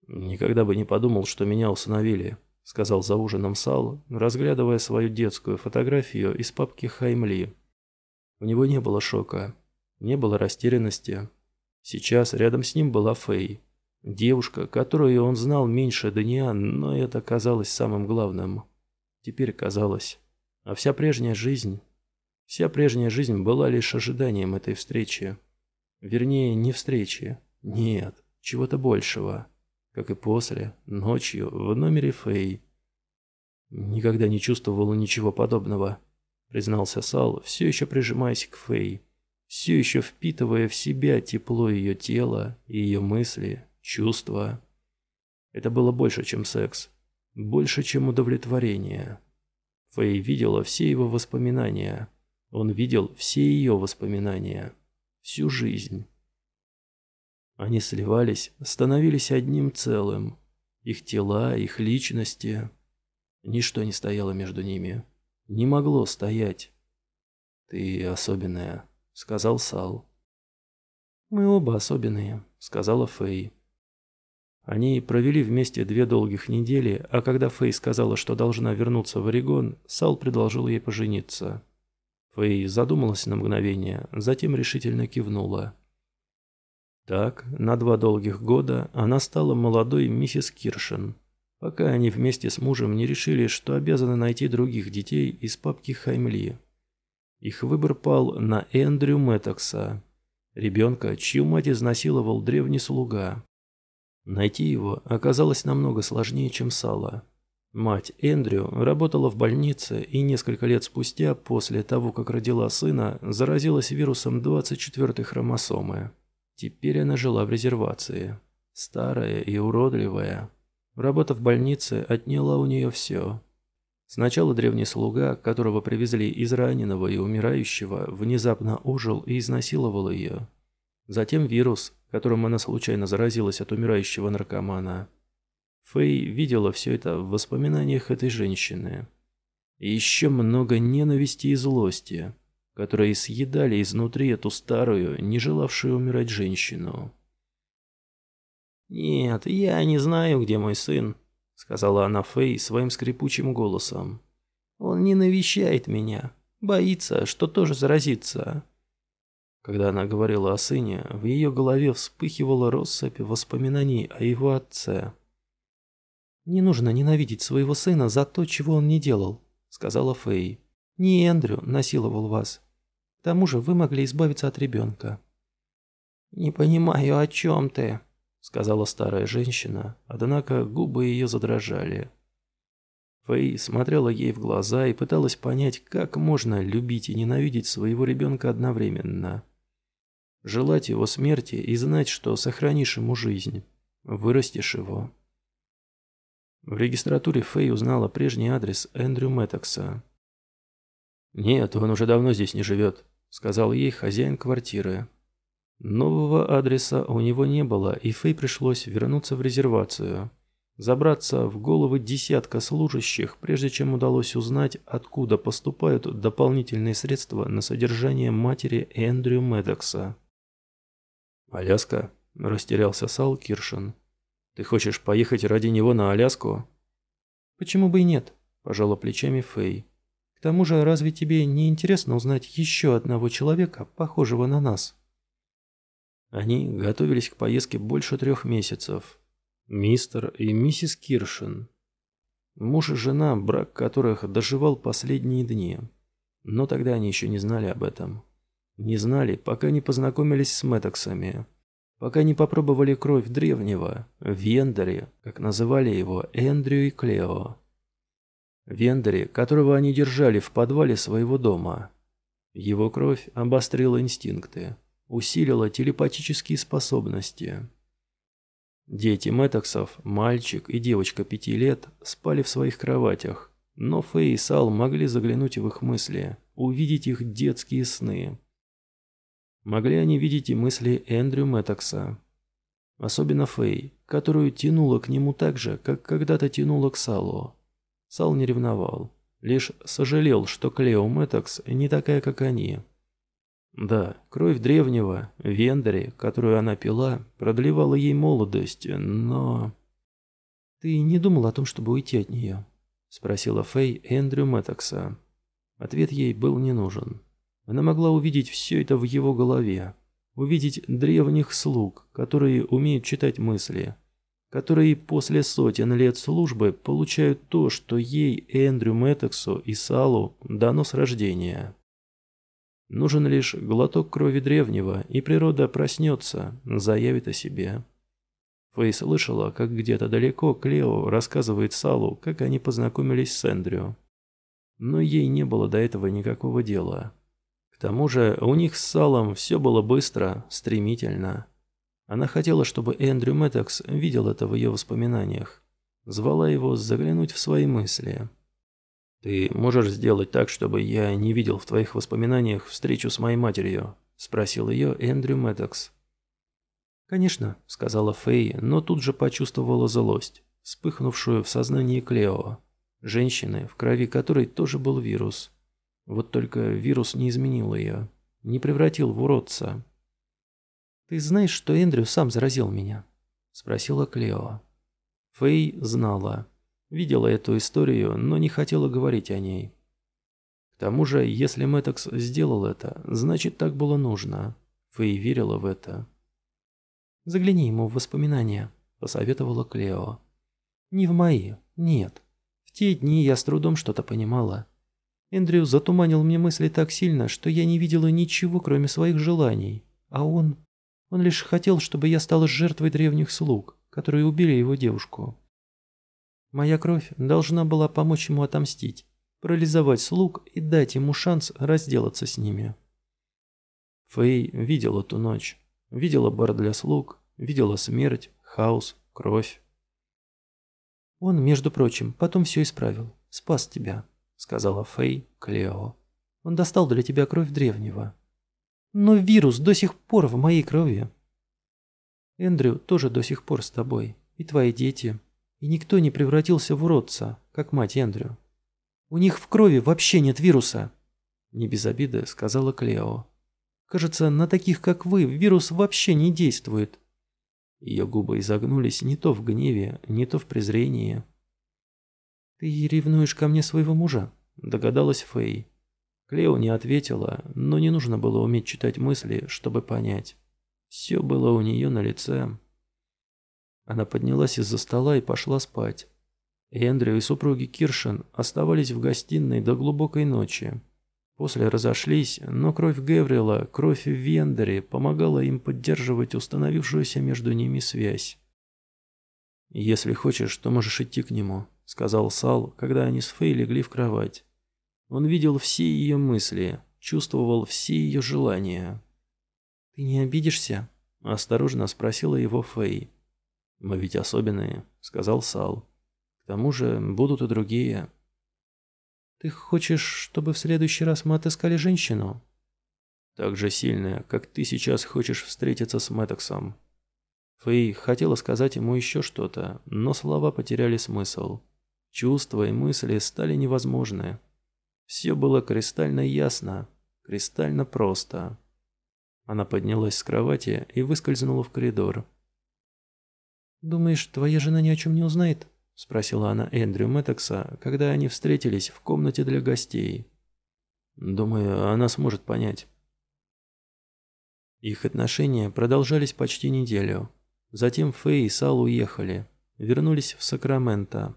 «Никогда бы не подумал, что меня усыновили», — сказал за ужином Сал, разглядывая свою детскую фотографию из папки Хаймли. У него не было шока, не было растерянности. Сейчас рядом с ним была Фэй, девушка, которую он знал меньше дня, но это казалось самым главным. Теперь казалось. А вся прежняя жизнь... Вся прежняя жизнь была лишь ожиданием этой встречи. Вернее, не встречи. Нет, чего-то большего как и после, ночью, в номере Фэй. «Никогда не чувствовал ничего подобного», — признался Сал, все еще прижимаясь к Фэй, все еще впитывая в себя тепло ее тела, ее мысли, чувства. Это было больше, чем секс, больше, чем удовлетворение. Фэй видела все его воспоминания. Он видел все ее воспоминания. Всю жизнь. Они сливались, становились одним целым. Их тела, их личности. Ничто не стояло между ними. Не могло стоять. «Ты особенная», — сказал Сал. «Мы оба особенные», — сказала Фэй. Они провели вместе две долгих недели, а когда Фэй сказала, что должна вернуться в Орегон, Сал предложил ей пожениться. Фэй задумалась на мгновение, затем решительно кивнула. Так, на два долгих года она стала молодой миссис Киршен, пока они вместе с мужем не решили, что обязаны найти других детей из папки Хаймли. Их выбор пал на Эндрю Мэттокса, ребенка, чью мать изнасиловал древний слуга. Найти его оказалось намного сложнее, чем Сала. Мать Эндрю работала в больнице и несколько лет спустя, после того, как родила сына, заразилась вирусом 24-й хромосомы. Теперь она жила в резервации. Старая и уродливая. Работа в больнице отняла у нее все. Сначала древний слуга, которого привезли из раненого и умирающего, внезапно ожил и изнасиловал ее. Затем вирус, которым она случайно заразилась от умирающего наркомана. Фэй видела все это в воспоминаниях этой женщины. И еще много ненависти и злости которые съедали изнутри эту старую, не желавшую умирать женщину. «Нет, я не знаю, где мой сын», — сказала она Фэй своим скрипучим голосом. «Он не навещает меня. Боится, что тоже заразится». Когда она говорила о сыне, в ее голове вспыхивала россыпь воспоминаний о его отце. «Не нужно ненавидеть своего сына за то, чего он не делал», — сказала Фэй. «Не Эндрю насиловал вас. К тому же вы могли избавиться от ребенка». «Не понимаю, о чем ты», — сказала старая женщина, однако губы ее задрожали. Фэй смотрела ей в глаза и пыталась понять, как можно любить и ненавидеть своего ребенка одновременно. Желать его смерти и знать, что сохранишь ему жизнь, вырастешь его. В регистратуре Фэй узнала прежний адрес Эндрю Мэттокса. «Нет, он уже давно здесь не живет», — сказал ей хозяин квартиры. Нового адреса у него не было, и Фэй пришлось вернуться в резервацию. Забраться в головы десятка служащих, прежде чем удалось узнать, откуда поступают дополнительные средства на содержание матери Эндрю Медокса. «Аляска?» – растерялся Сал Киршин. «Ты хочешь поехать ради него на Аляску?» «Почему бы и нет?» – пожала плечами Фэй. «К тому же, разве тебе не интересно узнать еще одного человека, похожего на нас?» Они готовились к поездке больше трех месяцев. Мистер и миссис Киршин. Муж и жена, брак которых доживал последние дни. Но тогда они еще не знали об этом. Не знали, пока не познакомились с Мэттоксами. Пока не попробовали кровь древнего, Вендери, как называли его Эндрю и Клео. Вендери, которого они держали в подвале своего дома. Его кровь обострила инстинкты усилила телепатические способности. Дети Мэттоксов, мальчик и девочка пяти лет, спали в своих кроватях, но Фэй и Сал могли заглянуть в их мысли, увидеть их детские сны. Могли они видеть и мысли Эндрю Мэттокса. Особенно Фэй, которую тянуло к нему так же, как когда-то тянуло к Салу. Сал не ревновал, лишь сожалел, что Клео Мэттокс не такая, как они. Да, кровь древнего, Вендери, которую она пила, продлевала ей молодость, но... «Ты не думал о том, чтобы уйти от нее?» — спросила Фэй Эндрю Мэттокса. Ответ ей был не нужен. Она могла увидеть все это в его голове. Увидеть древних слуг, которые умеют читать мысли, которые после сотен лет службы получают то, что ей, Эндрю Мэттоксу и Салу дано с рождения. Нужен лишь глоток крови древнего, и природа проснется, заявит о себе. Фэй слышала, как где-то далеко Клео рассказывает Салу, как они познакомились с Эндрю. Но ей не было до этого никакого дела. К тому же у них с Салом все было быстро, стремительно. Она хотела, чтобы Эндрю Мэттокс видел это в ее воспоминаниях. Звала его заглянуть в свои мысли. «Ты можешь сделать так, чтобы я не видел в твоих воспоминаниях встречу с моей матерью?» – спросил ее Эндрю Мэддокс. «Конечно», – сказала Фэй, но тут же почувствовала злость, вспыхнувшую в сознании Клео, женщины, в крови которой тоже был вирус. Вот только вирус не изменил ее, не превратил в уродца. «Ты знаешь, что Эндрю сам заразил меня?» – спросила Клео. Фэй знала. Видела эту историю, но не хотела говорить о ней. К тому же, если Мэттокс сделал это, значит так было нужно. Фэй верила в это. «Загляни ему в воспоминания», – посоветовала Клео. «Не в мои, нет. В те дни я с трудом что-то понимала. Эндрю затуманил мне мысли так сильно, что я не видела ничего, кроме своих желаний. А он... Он лишь хотел, чтобы я стала жертвой древних слуг, которые убили его девушку. Моя кровь должна была помочь ему отомстить, парализовать слуг и дать ему шанс разделаться с ними. Фэй видела ту ночь, видела бар для слуг, видела смерть, хаос, кровь. «Он, между прочим, потом все исправил, спас тебя», — сказала Фэй Клео. «Он достал для тебя кровь древнего. Но вирус до сих пор в моей крови. Эндрю тоже до сих пор с тобой, и твои дети, и никто не превратился в уродца, как мать Эндрю. У них в крови вообще нет вируса. Не без обиды сказала Клео. Кажется, на таких, как вы, вирус вообще не действует. Ее губы изогнулись не то в гневе, не то в презрении. «Ты ревнуешь ко мне своего мужа?» – догадалась Фэй. Клео не ответила, но не нужно было уметь читать мысли, чтобы понять. Все было у нее на лице. Она поднялась из-за стола и пошла спать. Эндрю и супруги Киршин оставались в гостиной до глубокой ночи. После разошлись, но кровь Геврила, кровь в Вендере помогала им поддерживать установившуюся между ними связь. «Если хочешь, то можешь идти к нему», — сказал Сал, когда они с Фей легли в кровать. Он видел все ее мысли, чувствовал все ее желания. «Ты не обидишься?» — осторожно спросила его Фей. «Мы ведь особенные», — сказал Сал. «К тому же будут и другие». «Ты хочешь, чтобы в следующий раз мы отыскали женщину?» «Так же сильная, как ты сейчас хочешь встретиться с Мэттоксом». Фэй хотела сказать ему еще что-то, но слова потеряли смысл. Чувства и мысли стали невозможны. Все было кристально ясно, кристально просто. Она поднялась с кровати и выскользнула в коридор. «Думаешь, твоя жена ни о чем не узнает?» – спросила она Эндрю Мэттекса, когда они встретились в комнате для гостей. «Думаю, она сможет понять». Их отношения продолжались почти неделю. Затем Фэй и Сал уехали, вернулись в Сакраменто.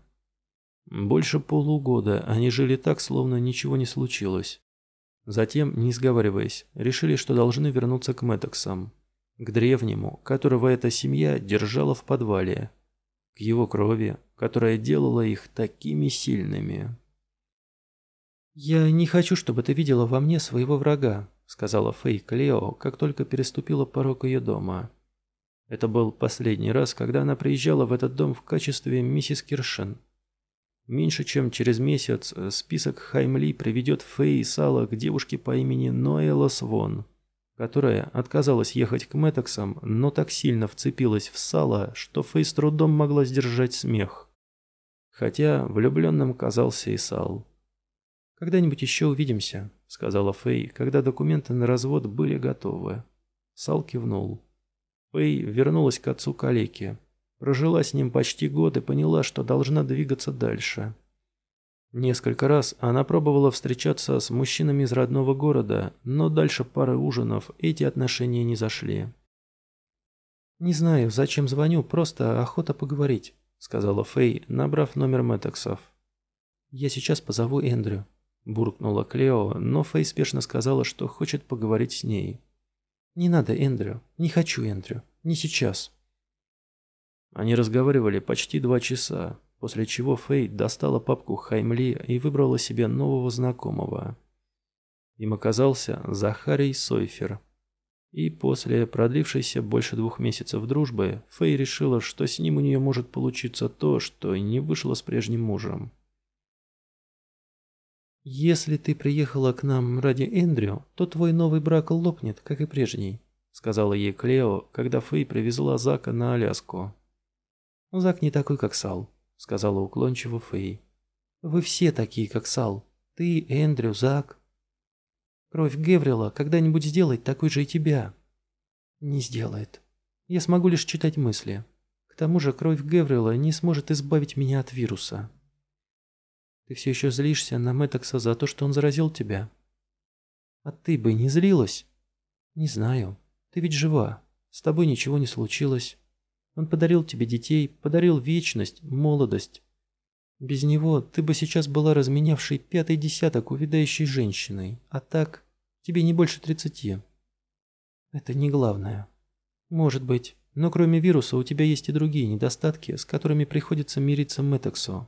Больше полугода они жили так, словно ничего не случилось. Затем, не сговариваясь, решили, что должны вернуться к Мэттоксам, к древнему, которого эта семья держала в подвале, к его крови, которая делала их такими сильными. «Я не хочу, чтобы ты видела во мне своего врага», сказала Фэй Клео, как только переступила порог ее дома. Это был последний раз, когда она приезжала в этот дом в качестве миссис Киршен. Меньше чем через месяц список Хаймли приведет Фэй и Сала к девушке по имени Ноэла Свон, которая отказалась ехать к Мэттоксам, но так сильно вцепилась в Сала, что Фэй с трудом могла сдержать смех. Хотя влюбленным казался и Сал. «Когда-нибудь еще увидимся», — сказала Фэй, когда документы на развод были готовы. Сал кивнул. Фэй вернулась к отцу калеки. Прожила с ним почти год и поняла, что должна двигаться дальше. Несколько раз она пробовала встречаться с мужчинами из родного города, но дальше пары ужинов эти отношения не зашли. «Не знаю, зачем звоню, просто охота поговорить», — сказала Фэй, набрав номер Мэттексов. «Я сейчас позову Эндрю», — буркнула Клео, но Фэй спешно сказала, что хочет поговорить с ней. «Не надо, Эндрю. Не хочу, Эндрю. Не сейчас». Они разговаривали почти два часа, после чего Фэй достала папку Хаймли и выбрала себе нового знакомого. Им оказался Захарий Сойфер. И после продлившейся больше двух месяцев дружбы, Фэй решила, что с ним у нее может получиться то, что не вышло с прежним мужем. «Если ты приехала к нам ради Эндрю, то твой новый брак лопнет, как и прежний», сказала ей Клео, когда Фэй привезла Зака на Аляску. «Зак не такой, как Сал», — сказала уклончиво Фэй. «Вы все такие, как Сал. Ты, Эндрю, Зак. Кровь Геврила когда-нибудь сделает такой же и тебя». «Не сделает. Я смогу лишь читать мысли. К тому же кровь Геврила не сможет избавить меня от вируса». «Ты все еще злишься на Мэттекса за то, что он заразил тебя?» «А ты бы не злилась?» «Не знаю. Ты ведь жива. С тобой ничего не случилось. Он подарил тебе детей, подарил вечность, молодость. Без него ты бы сейчас была разменявшей пятый десяток увядающей женщиной, а так тебе не больше тридцати. Это не главное. Может быть, но кроме вируса у тебя есть и другие недостатки, с которыми приходится мириться Мэттексу.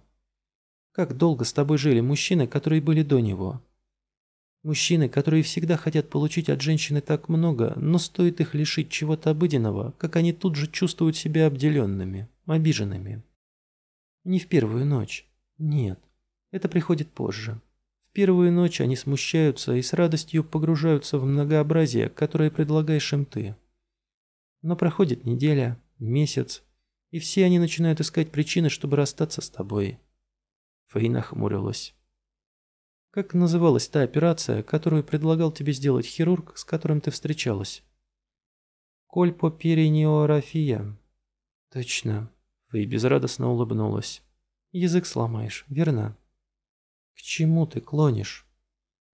Как долго с тобой жили мужчины, которые были до него? Мужчины, которые всегда хотят получить от женщины так много, но стоит их лишить чего-то обыденного, как они тут же чувствуют себя обделенными, обиженными. Не в первую ночь. Нет. Это приходит позже. В первую ночь они смущаются и с радостью погружаются в многообразие, которое предлагаешь им ты. Но проходит неделя, месяц, и все они начинают искать причины, чтобы расстаться с тобой. Фейна хмурилась. Как называлась та операция, которую предлагал тебе сделать хирург, с которым ты встречалась? Кольпопериниорафия. Точно. Фэй безрадостно улыбнулась. Язык сломаешь, верно? К чему ты клонишь?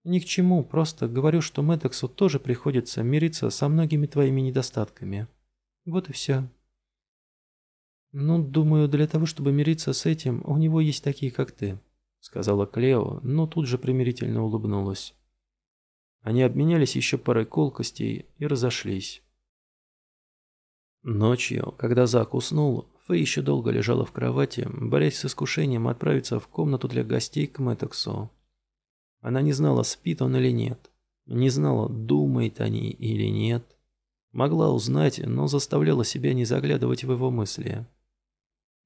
Ни к чему, просто говорю, что Мэддоксу тоже приходится мириться со многими твоими недостатками. Вот и все. Ну, думаю, для того, чтобы мириться с этим, у него есть такие, как ты, сказала Клео, но тут же примирительно улыбнулась. Они обменялись еще парой колкостей и разошлись. Ночью, когда Зак уснул, Фэй еще долго лежала в кровати, борясь с искушением отправиться в комнату для гостей к Мэттексу. Она не знала, спит он или нет. Не знала, думает о ней или нет. Могла узнать, но заставляла себя не заглядывать в его мысли.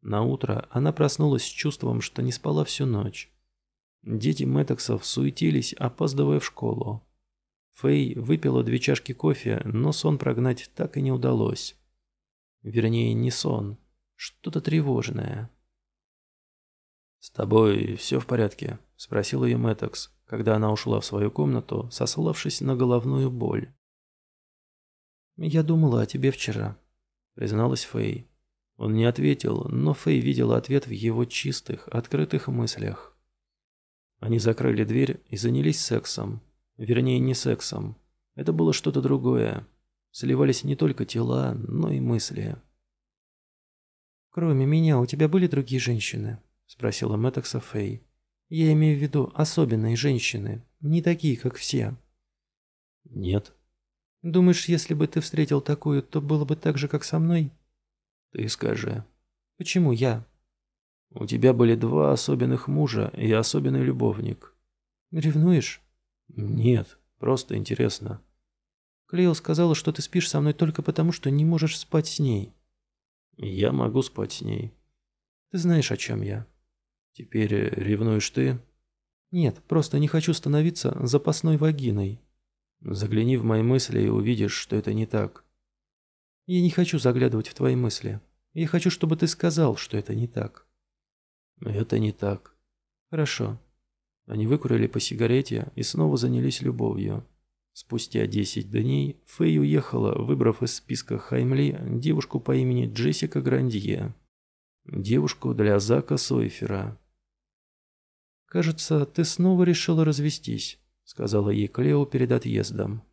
На утро она проснулась с чувством, что не спала всю ночь. Дети Мэттексов суетились, опаздывая в школу. Фэй выпила две чашки кофе, но сон прогнать так и не удалось. Вернее, не сон, что-то тревожное. «С тобой все в порядке?» – спросил ее Мэттекс, когда она ушла в свою комнату, сославшись на головную боль. «Я думала о тебе вчера», – призналась Фэй. Он не ответил, но Фэй видела ответ в его чистых, открытых мыслях. Они закрыли дверь и занялись сексом. Вернее, не сексом. Это было что-то другое. Сливались не только тела, но и мысли. «Кроме меня, у тебя были другие женщины?» – спросила Мэттекса Фэй. «Я имею в виду особенные женщины, не такие, как все». «Нет». «Думаешь, если бы ты встретил такую, то было бы так же, как со мной?» «Ты скажи». «Почему я?» «У тебя были два особенных мужа и особенный любовник». «Ревнуешь?» «Нет, просто интересно». Клейл сказала, что ты спишь со мной только потому, что не можешь спать с ней. Я могу спать с ней. Ты знаешь, о чем я. Теперь ревнуешь ты? Нет, просто не хочу становиться запасной вагиной. Загляни в мои мысли и увидишь, что это не так. Я не хочу заглядывать в твои мысли. Я хочу, чтобы ты сказал, что это не так. Это не так. Хорошо. Они выкурили по сигарете и снова занялись любовью. Спустя 10 дней Фэй уехала, выбрав из списка Хаймли девушку по имени Джессика Грандье. Девушку для Зака Сойфера. «Кажется, ты снова решила развестись», — сказала ей Клео перед отъездом.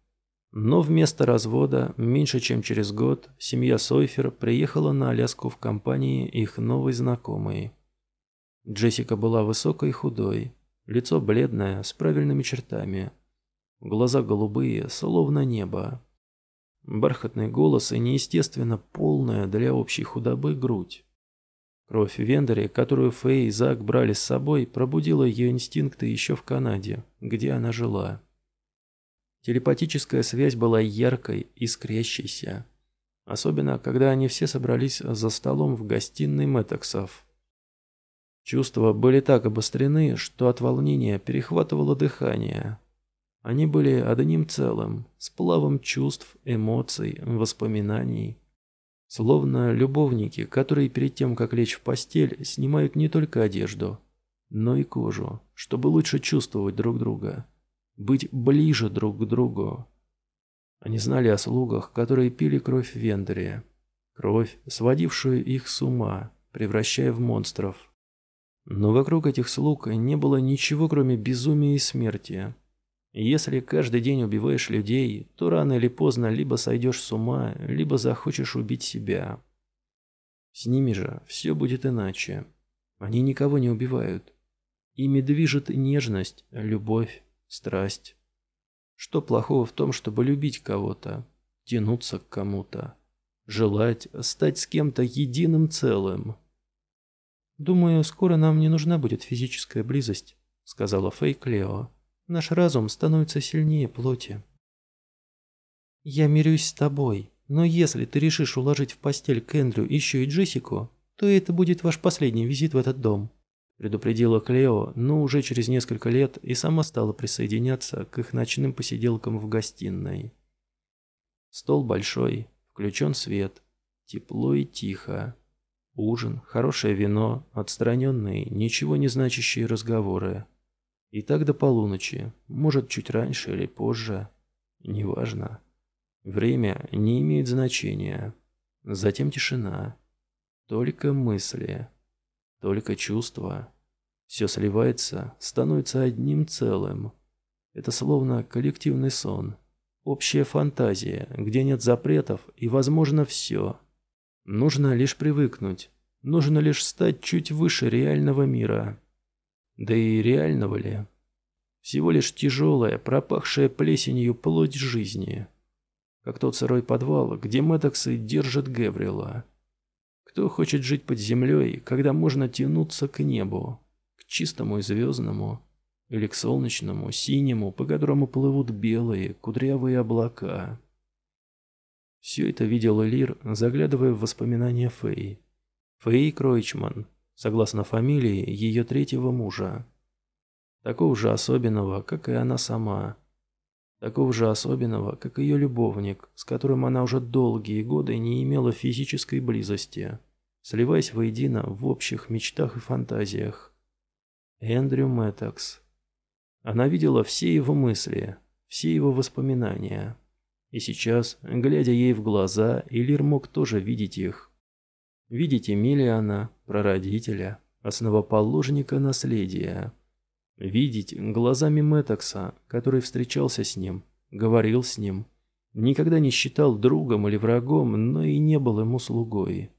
Но вместо развода, меньше чем через год, семья Сойфер приехала на Аляску в компании их новой знакомой. Джессика была высокой и худой, лицо бледное, с правильными чертами — Глаза голубые, словно небо. Бархатный голос и неестественно полная для общей худобы грудь. Кровь Вендери, которую Фэй и Зак брали с собой, пробудила ее инстинкты еще в Канаде, где она жила. Телепатическая связь была яркой, искрящейся. Особенно, когда они все собрались за столом в гостиной Мэттексов. Чувства были так обострены, что от волнения перехватывало дыхание, они были одним целым, сплавом чувств, эмоций, воспоминаний. Словно любовники, которые перед тем, как лечь в постель, снимают не только одежду, но и кожу, чтобы лучше чувствовать друг друга, быть ближе друг к другу. Они знали о слугах, которые пили кровь Вендере, кровь, сводившую их с ума, превращая в монстров. Но вокруг этих слуг не было ничего, кроме безумия и смерти. Если каждый день убиваешь людей, то рано или поздно либо сойдешь с ума, либо захочешь убить себя. С ними же все будет иначе. Они никого не убивают. Ими движет нежность, любовь, страсть. Что плохого в том, чтобы любить кого-то, тянуться к кому-то, желать стать с кем-то единым целым? «Думаю, скоро нам не нужна будет физическая близость», — сказала Фэй Клео. Наш разум становится сильнее плоти. Я мирюсь с тобой, но если ты решишь уложить в постель Кендрю еще и Джессику, то это будет ваш последний визит в этот дом», – предупредила Клео, но уже через несколько лет и сама стала присоединяться к их ночным посиделкам в гостиной. Стол большой, включен свет, тепло и тихо. Ужин, хорошее вино, отстраненные, ничего не значащие разговоры. И так до полуночи, может, чуть раньше или позже. Неважно. Время не имеет значения. Затем тишина. Только мысли. Только чувства. Все сливается, становится одним целым. Это словно коллективный сон, общая фантазия, где нет запретов и возможно все. Нужно лишь привыкнуть, нужно лишь стать чуть выше реального мира. Да и реального ли? Всего лишь тяжелая, пропахшая плесенью плоть жизни. Как тот сырой подвал, где Мэддоксы держат Геврила. Кто хочет жить под землей, когда можно тянуться к небу, к чистому и звездному, или к солнечному, синему, по которому плывут белые, кудрявые облака? Все это видел Лир, заглядывая в воспоминания Фэй. Фэй Кройчман, согласно фамилии ее третьего мужа. Такого же особенного, как и она сама. Такого же особенного, как ее любовник, с которым она уже долгие годы не имела физической близости, сливаясь воедино в общих мечтах и фантазиях. Эндрю Мэттокс. Она видела все его мысли, все его воспоминания. И сейчас, глядя ей в глаза, Элир мог тоже видеть их. Видеть Эмилиана, прародителя, основоположника наследия. Видеть глазами Мэттокса, который встречался с ним, говорил с ним, никогда не считал другом или врагом, но и не был ему слугой.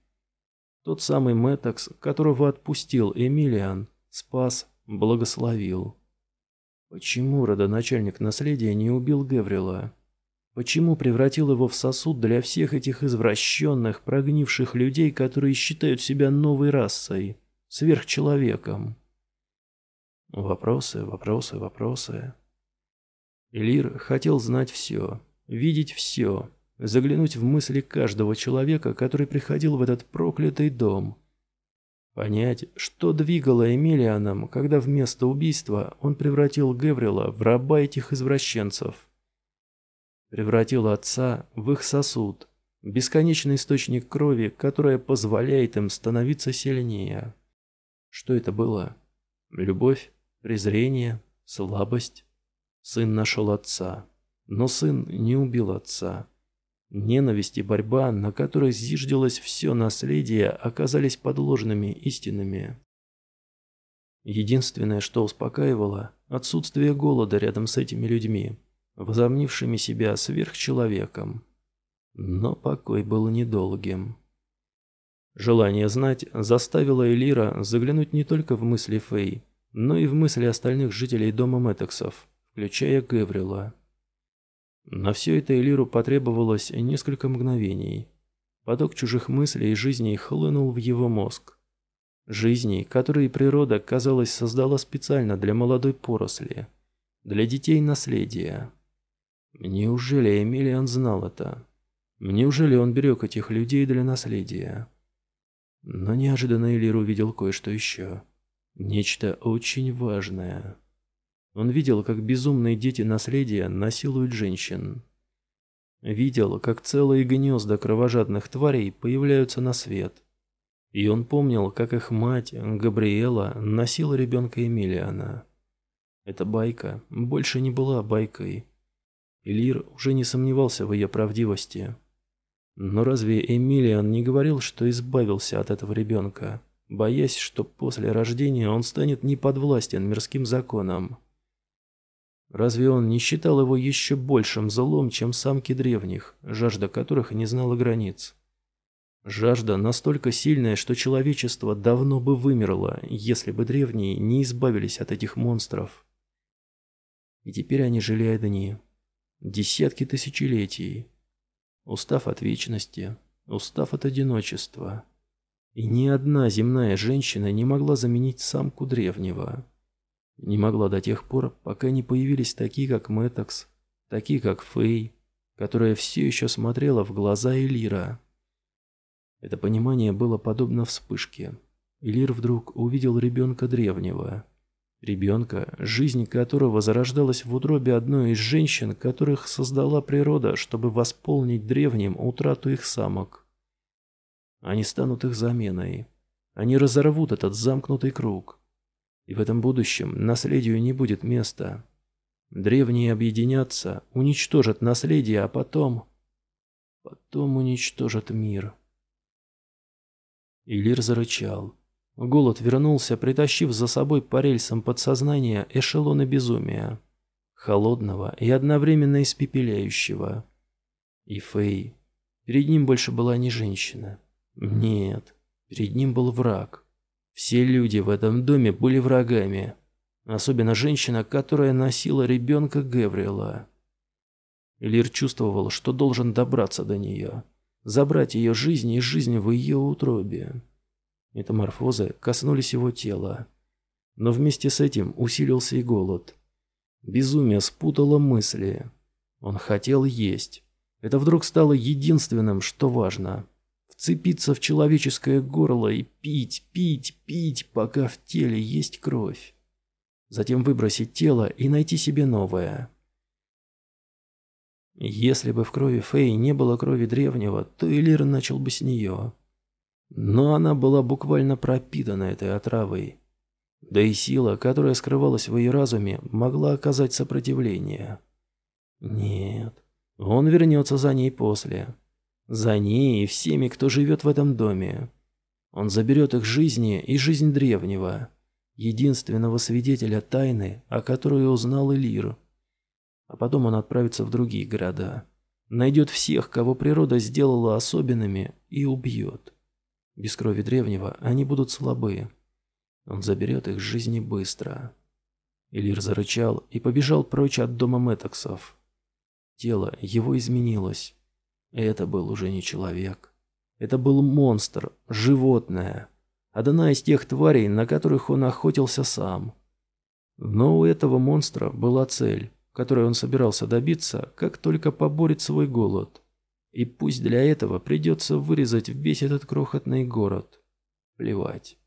Тот самый Мэттокс, которого отпустил Эмилиан, спас, благословил. Почему родоначальник наследия не убил Геврила? Почему превратил его в сосуд для всех этих извращенных, прогнивших людей, которые считают себя новой расой, сверхчеловеком? Вопросы, вопросы, вопросы. Элир хотел знать все, видеть все, заглянуть в мысли каждого человека, который приходил в этот проклятый дом. Понять, что двигало Эмилианом, когда вместо убийства он превратил Геврила в раба этих извращенцев. Превратил отца в их сосуд, бесконечный источник крови, которая позволяет им становиться сильнее. Что это было? Любовь? Презрение, слабость. Сын нашел отца, но сын не убил отца. Ненависть и борьба, на которой зиждилось все наследие, оказались подложными истинами. Единственное, что успокаивало – отсутствие голода рядом с этими людьми, возомнившими себя сверхчеловеком. Но покой был недолгим. Желание знать заставило Элира заглянуть не только в мысли Фэй, но и в мысли остальных жителей дома Мэттексов, включая Геврила. На все это Элиру потребовалось несколько мгновений. Поток чужих мыслей и жизней хлынул в его мозг. Жизней, которые природа, казалось, создала специально для молодой поросли, для детей наследия. Неужели Эмилиан знал это? Неужели он берег этих людей для наследия? Но неожиданно Элир увидел кое-что еще. Нечто очень важное. Он видел, как безумные дети наследия насилуют женщин. Видел, как целые гнезда кровожадных тварей появляются на свет. И он помнил, как их мать, Габриэла, носила ребенка Эмилиана. Эта байка больше не была байкой. Элир уже не сомневался в ее правдивости. Но разве Эмилиан не говорил, что избавился от этого ребенка? Боясь, что после рождения он станет неподвластен мирским законам. Разве он не считал его еще большим злом, чем самки древних, жажда которых не знала границ? Жажда настолько сильная, что человечество давно бы вымерло, если бы древние не избавились от этих монстров. И теперь они жили одни. Десятки тысячелетий. Устав от вечности, устав от одиночества. И ни одна земная женщина не могла заменить самку древнего. Не могла до тех пор, пока не появились такие, как Мэтокс, такие, как Фэй, которая все еще смотрела в глаза Элира. Это понимание было подобно вспышке. Элир вдруг увидел ребенка древнего. Ребенка, жизнь которого зарождалась в утробе одной из женщин, которых создала природа, чтобы восполнить древним утрату их самок. Они станут их заменой. Они разорвут этот замкнутый круг. И в этом будущем наследию не будет места. Древние объединятся, уничтожат наследие, а потом... Потом уничтожат мир. Илир зарычал. Голод вернулся, притащив за собой по рельсам подсознания эшелоны безумия. Холодного и одновременно испепеляющего. И Фэй. Перед ним больше была не женщина. Нет, перед ним был враг. Все люди в этом доме были врагами. Особенно женщина, которая носила ребенка Гавриэла. Лир чувствовал, что должен добраться до нее. Забрать ее жизнь и жизнь в ее утробе. Метаморфозы коснулись его тела. Но вместе с этим усилился и голод. Безумие спутало мысли. Он хотел есть. Это вдруг стало единственным, что важно. Вцепиться в человеческое горло и пить, пить, пить, пока в теле есть кровь. Затем выбросить тело и найти себе новое. Если бы в крови Фэй не было крови древнего, то Элир начал бы с нее. Но она была буквально пропитана этой отравой. Да и сила, которая скрывалась в ее разуме, могла оказать сопротивление. Нет, он вернется за ней после. За ней и всеми, кто живет в этом доме. Он заберет их жизни и жизнь древнего, единственного свидетеля тайны, о которой узнал Элир. А потом он отправится в другие города. Найдет всех, кого природа сделала особенными, и убьет. Без крови древнего они будут слабы. Он заберет их жизни быстро. Элир зарычал и побежал прочь от дома Мэтоксов. Тело его изменилось. Это был уже не человек. Это был монстр, животное. Одна из тех тварей, на которых он охотился сам. Но у этого монстра была цель, которой он собирался добиться, как только поборет свой голод. И пусть для этого придется вырезать весь этот крохотный город. Плевать.